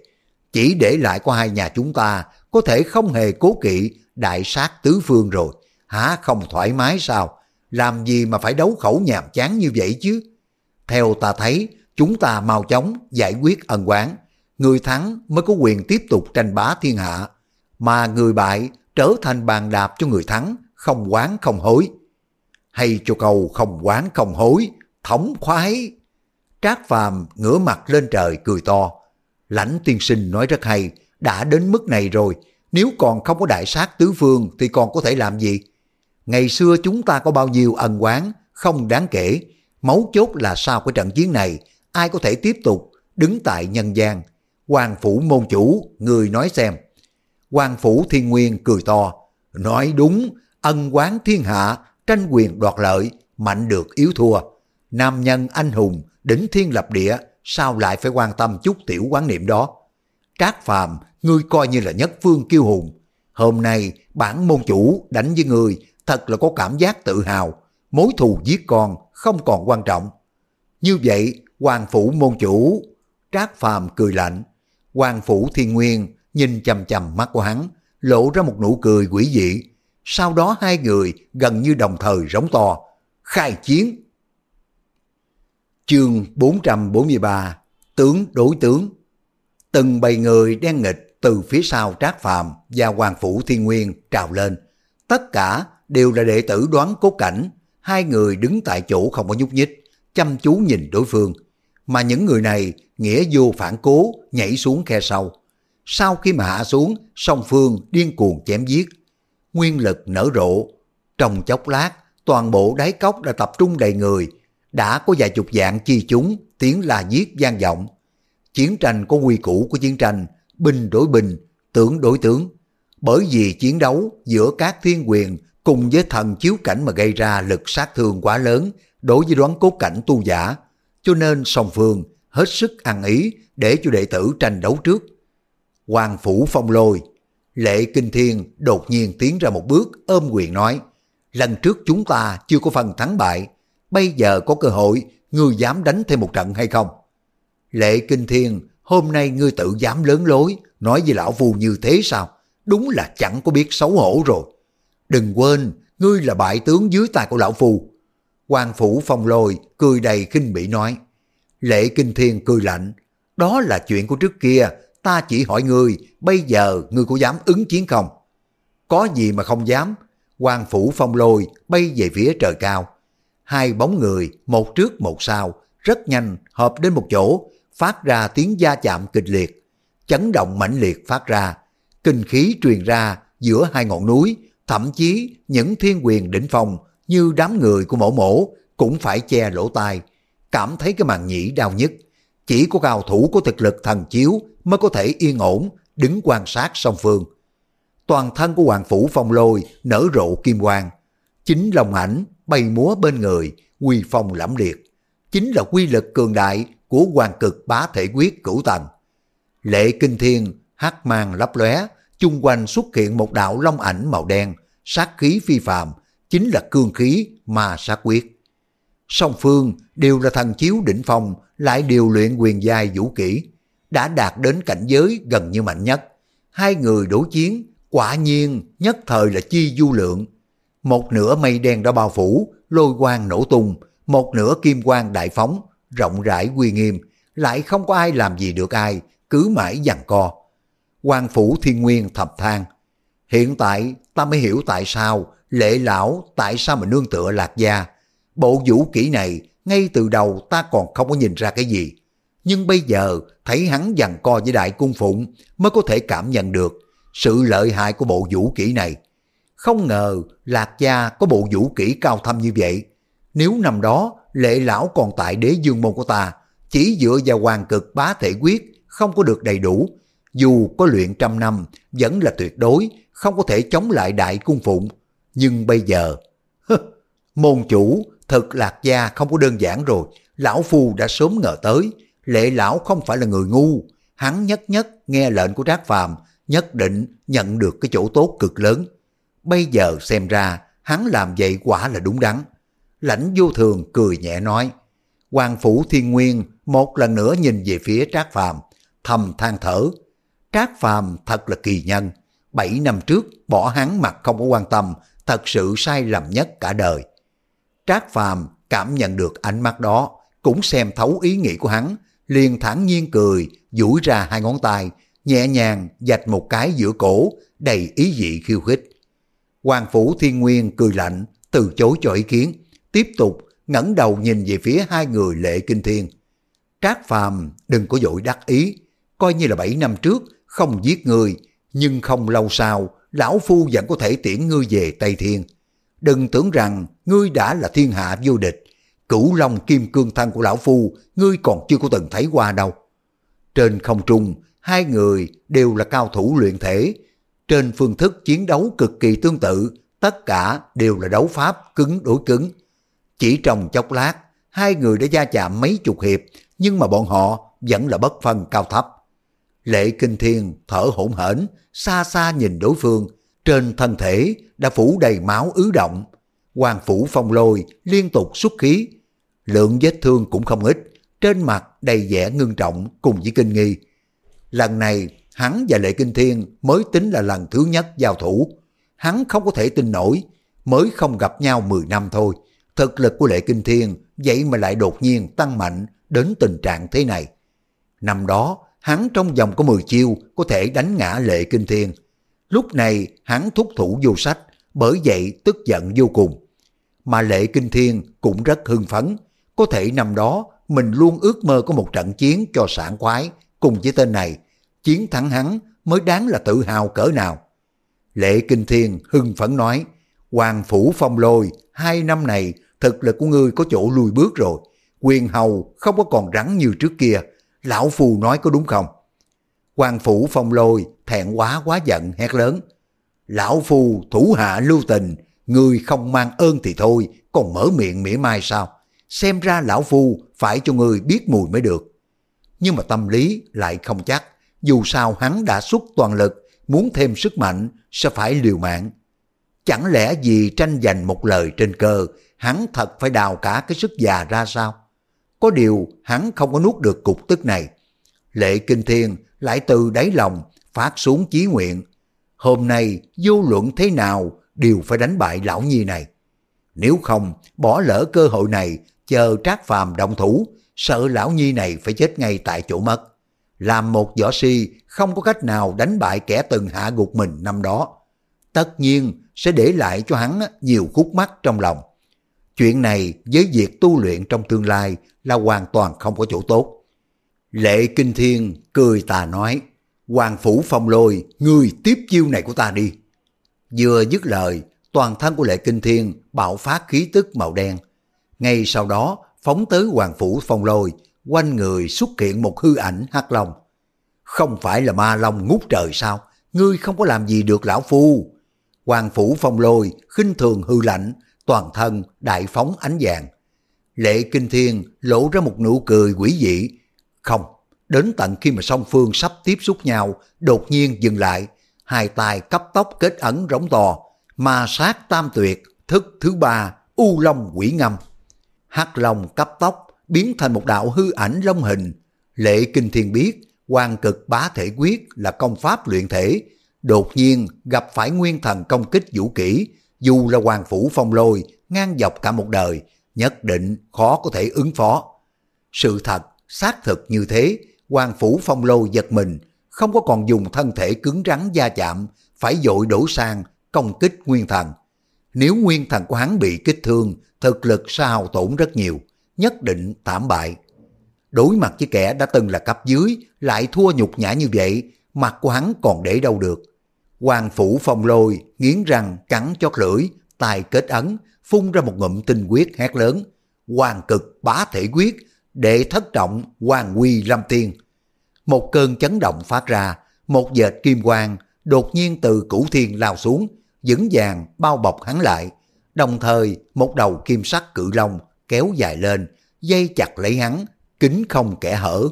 Chỉ để lại có hai nhà chúng ta, có thể không hề cố kỵ đại sát tứ phương rồi. Hả không thoải mái sao? Làm gì mà phải đấu khẩu nhàm chán như vậy chứ? Theo ta thấy, chúng ta mau chóng giải quyết ân quán. Người thắng mới có quyền tiếp tục tranh bá thiên hạ. Mà người bại trở thành bàn đạp cho người thắng, không quán không hối. Hay cho câu không quán không hối, thống khoái. Trác Phàm ngửa mặt lên trời cười to. Lãnh tiên sinh nói rất hay, đã đến mức này rồi, nếu còn không có đại sát tứ phương thì còn có thể làm gì? Ngày xưa chúng ta có bao nhiêu ân quán, không đáng kể. Mấu chốt là sau cái trận chiến này, ai có thể tiếp tục đứng tại nhân gian. Hoàng phủ môn chủ, người nói xem. Hoàng phủ thiên nguyên cười to, nói đúng, ân quán thiên hạ, tranh quyền đoạt lợi, mạnh được yếu thua. Nam nhân anh hùng, đỉnh thiên lập địa, sao lại phải quan tâm chút tiểu quán niệm đó? Trác phàm, ngươi coi như là nhất phương kiêu hùng. Hôm nay, bản môn chủ đánh với ngươi, thật là có cảm giác tự hào. Mối thù giết con không còn quan trọng. Như vậy, hoàng phủ môn chủ, Trác phàm cười lạnh. Hoàng phủ thiên nguyên nhìn chầm chầm mắt của hắn, lộ ra một nụ cười quỷ dị. Sau đó hai người gần như đồng thời rống to. Khai chiến! Chương 443 Tướng đối tướng Từng bầy người đen nghịch từ phía sau Trác Phàm và Hoàng Phủ Thiên Nguyên trào lên. Tất cả đều là đệ tử đoán cốt cảnh. Hai người đứng tại chỗ không có nhúc nhích, chăm chú nhìn đối phương. mà những người này nghĩa vô phản cố nhảy xuống khe sâu. Sau khi mà hạ xuống, song phương điên cuồng chém giết. Nguyên lực nở rộ. Trong chốc lát, toàn bộ đáy cốc đã tập trung đầy người. Đã có vài chục dạng chi chúng tiếng là giết gian vọng. Chiến tranh có quy củ của chiến tranh, binh đối binh, tướng đối tướng. Bởi vì chiến đấu giữa các thiên quyền cùng với thần chiếu cảnh mà gây ra lực sát thương quá lớn đối với đoán cốt cảnh tu giả, cho nên song phương hết sức ăn ý để cho đệ tử tranh đấu trước. Hoàng Phủ Phong Lôi, Lệ Kinh Thiên đột nhiên tiến ra một bước ôm quyền nói, lần trước chúng ta chưa có phần thắng bại, bây giờ có cơ hội, ngươi dám đánh thêm một trận hay không? Lệ Kinh Thiên, hôm nay ngươi tự dám lớn lối, nói với lão phu như thế sao? Đúng là chẳng có biết xấu hổ rồi. Đừng quên, ngươi là bại tướng dưới tay của lão phu. quan Phủ Phong Lôi cười đầy khinh bỉ nói. Lệ Kinh Thiên cười lạnh, đó là chuyện của trước kia, ta chỉ hỏi ngươi, bây giờ ngươi có dám ứng chiến không? Có gì mà không dám? quan Phủ Phong Lôi bay về phía trời cao. Hai bóng người, một trước một sau, rất nhanh hợp đến một chỗ, phát ra tiếng da chạm kịch liệt. Chấn động mãnh liệt phát ra, kinh khí truyền ra giữa hai ngọn núi, thậm chí những thiên quyền đỉnh phong như đám người của mổ mổ cũng phải che lỗ tai, cảm thấy cái màn nhĩ đau nhất. Chỉ có cao thủ có thực lực thần chiếu mới có thể yên ổn, đứng quan sát song phương. Toàn thân của Hoàng Phủ Phong Lôi nở rộ kim quang, chính lòng ảnh bay múa bên người, quy phong lẫm liệt. Chính là quy lực cường đại của hoàng cực bá thể quyết cửu tầng. Lệ kinh thiên, hắc mang lấp lóe, chung quanh xuất hiện một đạo long ảnh màu đen, sát khí phi phàm, chính là cương khí mà sát quyết. Song phương đều là thần chiếu đỉnh phong, lại điều luyện quyền giai vũ kỹ, đã đạt đến cảnh giới gần như mạnh nhất. Hai người đối chiến, quả nhiên nhất thời là chi du lượng. Một nửa mây đen đã bao phủ, lôi quang nổ tung, một nửa kim quang đại phóng, rộng rãi uy nghiêm, lại không có ai làm gì được ai, cứ mãi giằng co. quan phủ thiên nguyên thập than. Hiện tại ta mới hiểu tại sao lệ lão tại sao mà nương tựa lạc gia. Bộ vũ kỹ này ngay từ đầu ta còn không có nhìn ra cái gì. Nhưng bây giờ thấy hắn giằng co với đại cung phụng mới có thể cảm nhận được sự lợi hại của bộ vũ kỹ này. Không ngờ lạc gia có bộ vũ kỹ cao thâm như vậy. Nếu năm đó lệ lão còn tại đế dương môn của ta, chỉ dựa vào hoàng cực bá thể quyết không có được đầy đủ, dù có luyện trăm năm vẫn là tuyệt đối không có thể chống lại đại cung phụng. Nhưng bây giờ, môn chủ thật lạc gia không có đơn giản rồi, lão phu đã sớm ngờ tới, lệ lão không phải là người ngu, hắn nhất nhất nghe lệnh của Trác Phàm nhất định nhận được cái chỗ tốt cực lớn. Bây giờ xem ra, hắn làm vậy quả là đúng đắn. Lãnh vô thường cười nhẹ nói, Hoàng Phủ Thiên Nguyên một lần nữa nhìn về phía Trác Phàm thầm than thở. Trác Phàm thật là kỳ nhân, bảy năm trước bỏ hắn mặt không có quan tâm, thật sự sai lầm nhất cả đời. Trác Phàm cảm nhận được ánh mắt đó, cũng xem thấu ý nghĩ của hắn, liền thản nhiên cười, duỗi ra hai ngón tay, nhẹ nhàng dạch một cái giữa cổ, đầy ý vị khiêu khích. Hoàng Phủ Thiên Nguyên cười lạnh, từ chối cho ý kiến, tiếp tục ngẩng đầu nhìn về phía hai người lệ kinh thiên. Trác Phàm đừng có dội đắc ý, coi như là bảy năm trước không giết người, nhưng không lâu sau, lão phu vẫn có thể tiễn ngươi về Tây Thiên. Đừng tưởng rằng ngươi đã là thiên hạ vô địch, cửu long kim cương thân của lão phu, ngươi còn chưa có từng thấy qua đâu. Trên không trung, hai người đều là cao thủ luyện thể. Trên phương thức chiến đấu cực kỳ tương tự, tất cả đều là đấu pháp cứng đối cứng. Chỉ trong chốc lát, hai người đã gia chạm mấy chục hiệp, nhưng mà bọn họ vẫn là bất phân cao thấp. Lệ Kinh Thiên thở hổn hển, xa xa nhìn đối phương, trên thân thể đã phủ đầy máu ứ động. Hoàng phủ phong lôi liên tục xuất khí, lượng vết thương cũng không ít, trên mặt đầy vẻ ngưng trọng cùng với kinh nghi. Lần này hắn và Lệ Kinh Thiên mới tính là lần thứ nhất giao thủ. Hắn không có thể tin nổi, mới không gặp nhau 10 năm thôi. Thực lực của Lệ Kinh Thiên vậy mà lại đột nhiên tăng mạnh đến tình trạng thế này. Năm đó, hắn trong vòng có 10 chiêu có thể đánh ngã Lệ Kinh Thiên. Lúc này hắn thúc thủ vô sách, bởi vậy tức giận vô cùng. Mà Lệ Kinh Thiên cũng rất hưng phấn, có thể năm đó mình luôn ước mơ có một trận chiến cho sảng khoái cùng với tên này. Chiến thắng hắn mới đáng là tự hào cỡ nào. Lệ Kinh Thiên hưng phấn nói, Hoàng Phủ Phong Lôi, hai năm này thực lực của ngươi có chỗ lùi bước rồi. Quyền hầu không có còn rắn như trước kia. Lão Phù nói có đúng không? Hoàng Phủ Phong Lôi thẹn quá quá giận hét lớn. Lão Phù thủ hạ lưu tình, ngươi không mang ơn thì thôi, còn mở miệng mỉa mai sao? Xem ra lão Phu phải cho ngươi biết mùi mới được. Nhưng mà tâm lý lại không chắc, dù sao hắn đã xuất toàn lực, muốn thêm sức mạnh sẽ phải liều mạng. Chẳng lẽ vì tranh giành một lời trên cơ, hắn thật phải đào cả cái sức già ra sao? Có điều hắn không có nuốt được cục tức này. Lệ Kinh Thiên lại từ đáy lòng phát xuống chí nguyện. Hôm nay vô luận thế nào đều phải đánh bại lão nhi này. Nếu không, bỏ lỡ cơ hội này, chờ trác phàm động thủ, sợ lão nhi này phải chết ngay tại chỗ mất. Làm một võ si không có cách nào đánh bại kẻ từng hạ gục mình năm đó. Tất nhiên sẽ để lại cho hắn nhiều khúc mắc trong lòng. Chuyện này với việc tu luyện trong tương lai là hoàn toàn không có chỗ tốt. Lệ Kinh Thiên cười tà nói, Hoàng Phủ Phong Lôi, người tiếp chiêu này của ta đi. Vừa dứt lời, toàn thân của Lệ Kinh Thiên bạo phát khí tức màu đen. Ngay sau đó, phóng tới Hoàng Phủ Phong Lôi, quanh người xuất hiện một hư ảnh hắc long. Không phải là ma long ngút trời sao? Ngươi không có làm gì được lão phu. Hoàng Phủ Phong Lôi khinh thường hư lạnh, toàn thân đại phóng ánh vàng. Lệ Kinh Thiên lộ ra một nụ cười quỷ dị. Không, đến tận khi mà song phương sắp tiếp xúc nhau, đột nhiên dừng lại, hai tay cấp tốc kết ấn rống to, ma sát tam tuyệt, thức thứ ba, u long quỷ ngâm. hắc long cấp tốc biến thành một đạo hư ảnh long hình. Lệ Kinh Thiên biết, quan cực bá thể quyết là công pháp luyện thể, đột nhiên gặp phải nguyên thần công kích vũ kỹ, dù là hoàng phủ phong lôi, ngang dọc cả một đời, nhất định khó có thể ứng phó. Sự thật, xác thực như thế, hoàng phủ phong lôi giật mình, không có còn dùng thân thể cứng rắn da chạm, phải dội đổ sang công kích nguyên thần. Nếu nguyên thần của hắn bị kích thương, thực lực sao tổn rất nhiều, nhất định thảm bại. Đối mặt với kẻ đã từng là cấp dưới, lại thua nhục nhã như vậy, mặt của hắn còn để đâu được. Hoàng phủ phong lôi, nghiến răng, cắn chót lưỡi, tài kết ấn, phun ra một ngụm tinh quyết hét lớn. Hoàng cực bá thể quyết, đệ thất trọng, hoàng quy lâm tiên. Một cơn chấn động phát ra, một dệt kim quang đột nhiên từ cửu thiên lao xuống, vững vàng bao bọc hắn lại. Đồng thời, một đầu kim sắc cự long kéo dài lên, dây chặt lấy hắn, kính không kẻ hở.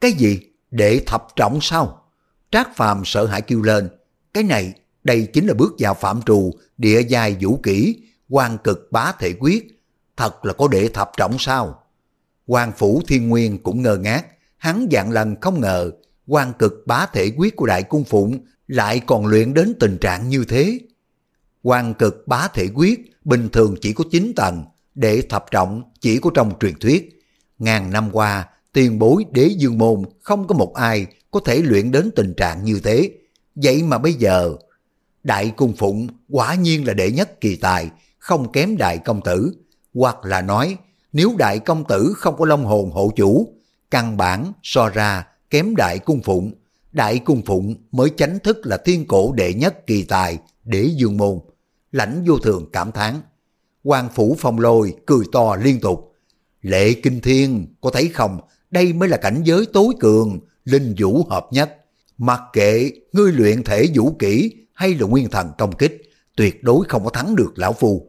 Cái gì? Đệ thập trọng sao? Trác Phàm sợ hãi kêu lên. Cái này, đây chính là bước vào phạm trù, địa giai vũ kỹ, quan cực bá thể quyết. Thật là có đệ thập trọng sao? Hoàng Phủ Thiên Nguyên cũng ngơ ngác, hắn dạng lần không ngờ, quan cực bá thể quyết của Đại Cung Phụng lại còn luyện đến tình trạng như thế. Quan cực bá thể quyết bình thường chỉ có 9 tầng, đệ thập trọng chỉ có trong truyền thuyết. Ngàn năm qua, tiền bối đế dương môn không có một ai có thể luyện đến tình trạng như thế. Vậy mà bây giờ, đại cung phụng quả nhiên là đệ nhất kỳ tài, không kém đại công tử. Hoặc là nói, nếu đại công tử không có long hồn hộ chủ, căn bản so ra kém đại cung phụng. Đại cung phụng mới chánh thức là thiên cổ đệ nhất kỳ tài, đế dương môn. Lãnh vô thường cảm thán quan phủ phong lôi cười to liên tục. Lệ kinh thiên, có thấy không, đây mới là cảnh giới tối cường, linh vũ hợp nhất. Mặc kệ ngươi luyện thể vũ kỹ hay là nguyên thần công kích, tuyệt đối không có thắng được lão phu.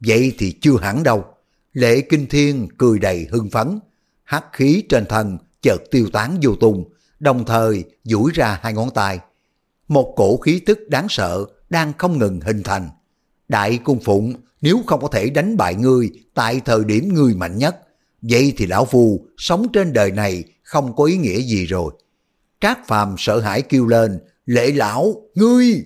Vậy thì chưa hẳn đâu. Lệ kinh thiên cười đầy hưng phấn, hắc khí trên thân chợt tiêu tán vô tung, đồng thời duỗi ra hai ngón tay. Một cổ khí tức đáng sợ đang không ngừng hình thành. Đại cung phụng nếu không có thể đánh bại ngươi tại thời điểm ngươi mạnh nhất, vậy thì lão phu sống trên đời này không có ý nghĩa gì rồi. Trác Phàm sợ hãi kêu lên, lệ lão, ngươi!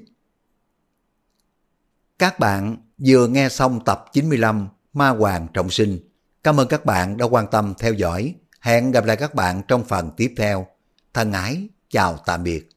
Các bạn vừa nghe xong tập 95 Ma Hoàng Trọng Sinh. Cảm ơn các bạn đã quan tâm theo dõi. Hẹn gặp lại các bạn trong phần tiếp theo. Thân ái, chào tạm biệt.